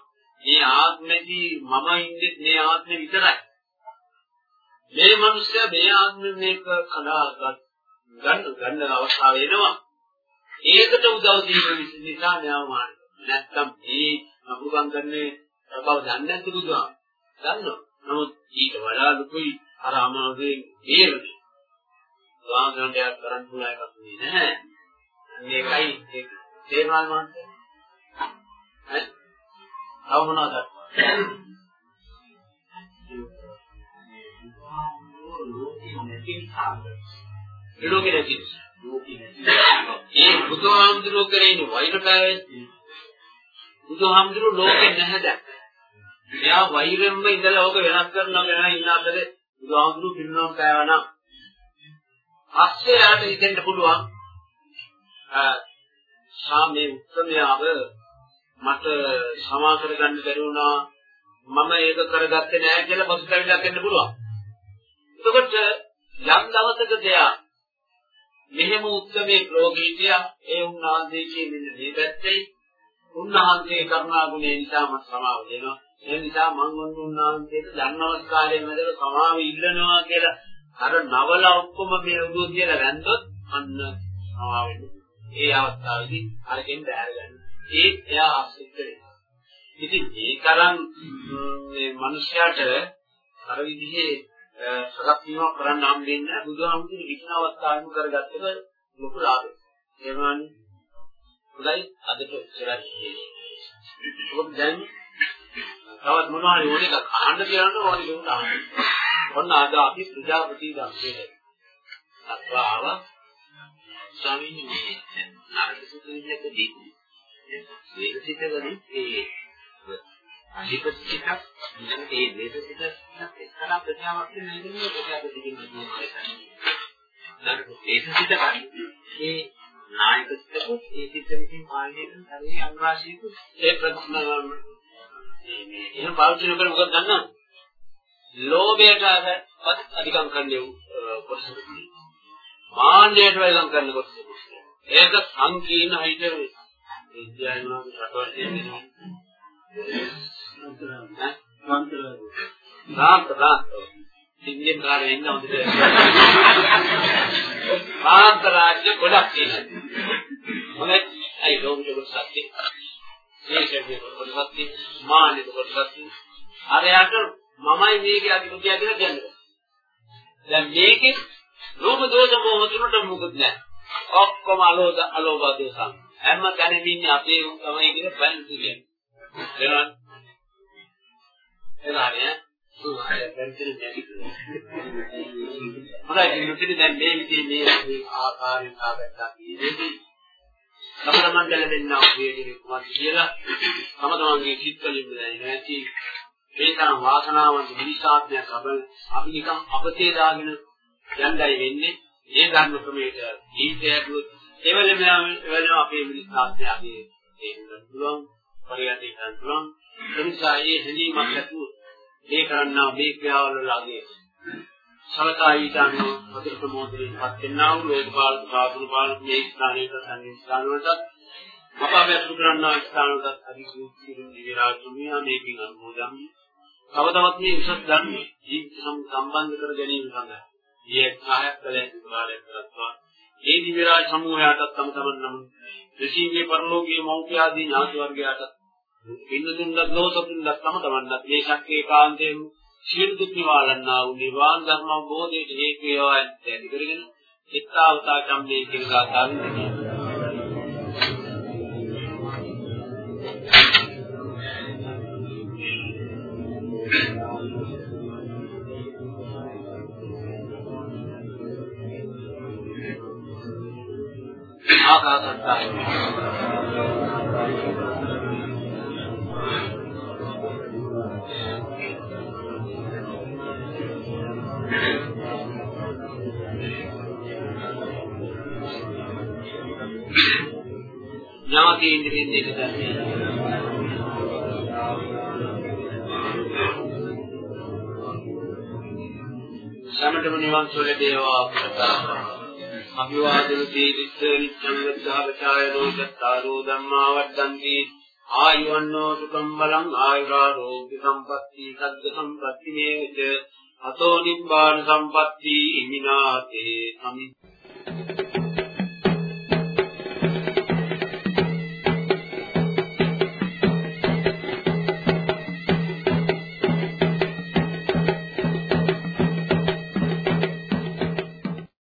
මේ ආත්මෙදී මම ඉන්නේ මේ ආත්මෙ විතරයි මේ මිනිස්සයා මේ ආත්මෙ මේක කඩාගත් ගන්න ගන්න අවස්ථාව එනවා. ඒකට උදව් දීම නිසා මෙයාව මාන. නැත්තම් මේ අමුගම් කරන්නේ බව දන්නේ නැති බුදුහාම. දන්නවා. නමුත් ඊට වඩා ලොකුයි අර අමාරුවේ බේරෙන්නේ. ගානණ්ඩයක් කරන් පුළුවන් එකක් නෙවෙයි. මේකයි ඒක තේරුණාද මාත්? හරි. තව මොනවද? ලෝකෙ නැති ඒ බුදුහාමුදුරුවෝ කරේ වෛරකාරය බුදුහාමුදුරුවෝ ලෝකෙ නැහැ දැක්ක. එයා වෛරෙන්ම ඉඳලා ඕක වෙනස් කරනවා වෙනා ඉන්න අතරේ බුදුහාමුදුරුවෝ පින්නම පෑවනම් අස්සේ යාට හිතෙන්න පුළුවන් සාමේ උත්සමයාව මට සමා කරගන්න බැරි වුණා මම ඒක කරගත්තේ නැහැ කියලා පසුතැවිලක් වෙන්න පුළුවන්. එතකොට යම් දවසක දෙයක් මෙහෙම උත්සමේ ප්‍රෝගීතිය ඒ උන්වහන්සේ කියන්නේ මේ පැත්තේ උන්වහන්සේ කරුණා ගුණය නිසා මට සමාව දෙනවා. ඒ නිසා මම උන්වහන්සේට ධර්මවස්කාරයෙන් මැදට සමාව ඉල්ලනවා කියලා අර නවල ඔක්කොම මේ උදෝ කියලා වැන්දොත් අන්න සමාව වෙනවා. ඒ අවස්ථාවේදී අරකින් බැහැර ගන්න. ඒ එයා ආශ්‍රිත වෙනවා. ඉතින් මේ තරම් මේ මිනිස්යාට අර විදිහේ සලක් වීමක් කරන්න හම් වෙන්නේ බුදුහාමුදුරුවෝ විචින අවස්ථාවෙම කරගත්තක ලොකු ලාභයක්. ඒ වගේම හොඳයි අදට ඉස්සරහට ඔබ දැන් තවත් මොනවා හරි ඕන එකක් අහන්න කියන්න ඕනේ දුන්න අහන්න. ඔන්න අද අපි ප්‍රජාපති ධර්මයේ අත්වාව ස්වාමීන් වහන්සේ නරක සුදුසුකදී මේක සිතවලින් ඒ අධිපතික මෙන්න මේ වේදිත එක්තරා ප්‍රතිආවක් නෙමෙයි ප්‍රතිආවක් දෙකකින් කියනවා. නරක වේදිත ඒ නායකත්වකුත් ඒ සිත් විසින් පාලනය කරන ශරීරයේ අංගාශීකුත් ඒ ප්‍රතිස්මරණ මේ එහෙම පාවිච්චි නොකර මොකද දන්නවද? ලෝභයට අත් අධිකම් කරන්නේ කොටසක්. මාන්නයට වෛරම් කරන කොටසක්. ඒක සංකීර්ණ හිත විද්‍යාඥයන් රටවල් කියන්නේ රාත් රාත් ඉන්දියන් කාලේ ඉන්න හොඳට රාත් රාජ්‍ය ගොඩක් තියෙනවා. මොනේ අයි ලෝකෙ කොටසක් ඒකේ කොටසක් මානෙ කොටසක් අරයට මමයි මේකේ අධිපතිය කියලා කියන්නේ දැන් මේකේ රූප දෝෂ මොහ තුනට මොකුත් නැහැ. ඔක්කොම අලෝද අලෝභ දෝෂ හැම තැනම ඉන්නේ අපේ උන් තමයි කියන බැලන්ස් කියන්නේ එනවා. එනවා හොඳයි ඉතින් දැන් මේ විදිහේ මේ ආකාරයෙන් ආගත්තා කියන්නේ සමන මණ්ඩල දෙන්නා වගේ කුමක් කියලා තම තමන්ගේ චිත්තවලින් දැනෙන්නේ නැති මේ තරම් වාසනාවන්ත මිනිසාත්මයක් අපල අපි නිකන් අපතේ දාගෙන යන්නයි වෙන්නේ. ඒ ධර්ම ක්‍රමයට ජීවිතයට එවලම එවලම අපේ මිනිසාත්මයගේ තේරුම් පුළුවන් පරියන්ති ගන්න පුළුවන්. එනිසා ඒ හැදීමක් නැතුව මේ කරන්නා මේ ක්‍රියාවල ලාගේ සලකා ඊටාන මధుර ප්‍රමෝදයෙන්පත් වෙනා වූ ලෝකපාල සාතුරු පාල මේ ස්ථානයේ තන්නේ ස්ථාන වලට අපා වැසු කරන්නා ස්ථාන වලට අධිසූත්‍රින් විරාජුමියා මේකින් අනුමෝදන් තව තවත් මේ විශේෂ ධර්මයේ ජීවිත සම්බන්ධ කර ගැනීම සඳහා මේ සහායක් කළ හැකි කාර්යයක් කරත්වා. ඒ දිවිරාජ සමූහයාටත් තම තමන් නම්. දෙසීගේ පරලෝකීය මෞඛ්‍ය ආදී ඥාති වර්ගයාටත් පින්නතුන්වත් ලෝසතුන්වත් තම තමන්වත් මේ ශක්තිය කාන්තයෙන් සියලු දුක් නිවාලන්නා වූ නිවාන් ධර්ම අවබෝධයට හේතු වේවා ඇති කරගෙන ඉත්තාවතා කම්මේ කියන ගාථාවෙන් ආකාශත්තා ඥාතීන් දෙන්නේ එක තමයි. සමතම නිවන් සුව දේවා අභිවාදන තීරිස්ස නිච්ඡං වද්ධාපචාය රෝචත්තාරෝ ධම්මා වද්දන්ති ආයුවන්නෝ සුඛම් බලං ආයුරාෝග්‍ය සම්පatti සද්ද සම්පatti මේච අතෝ නිබ්බාන සම්පatti ඉමිනාතේ සමිත්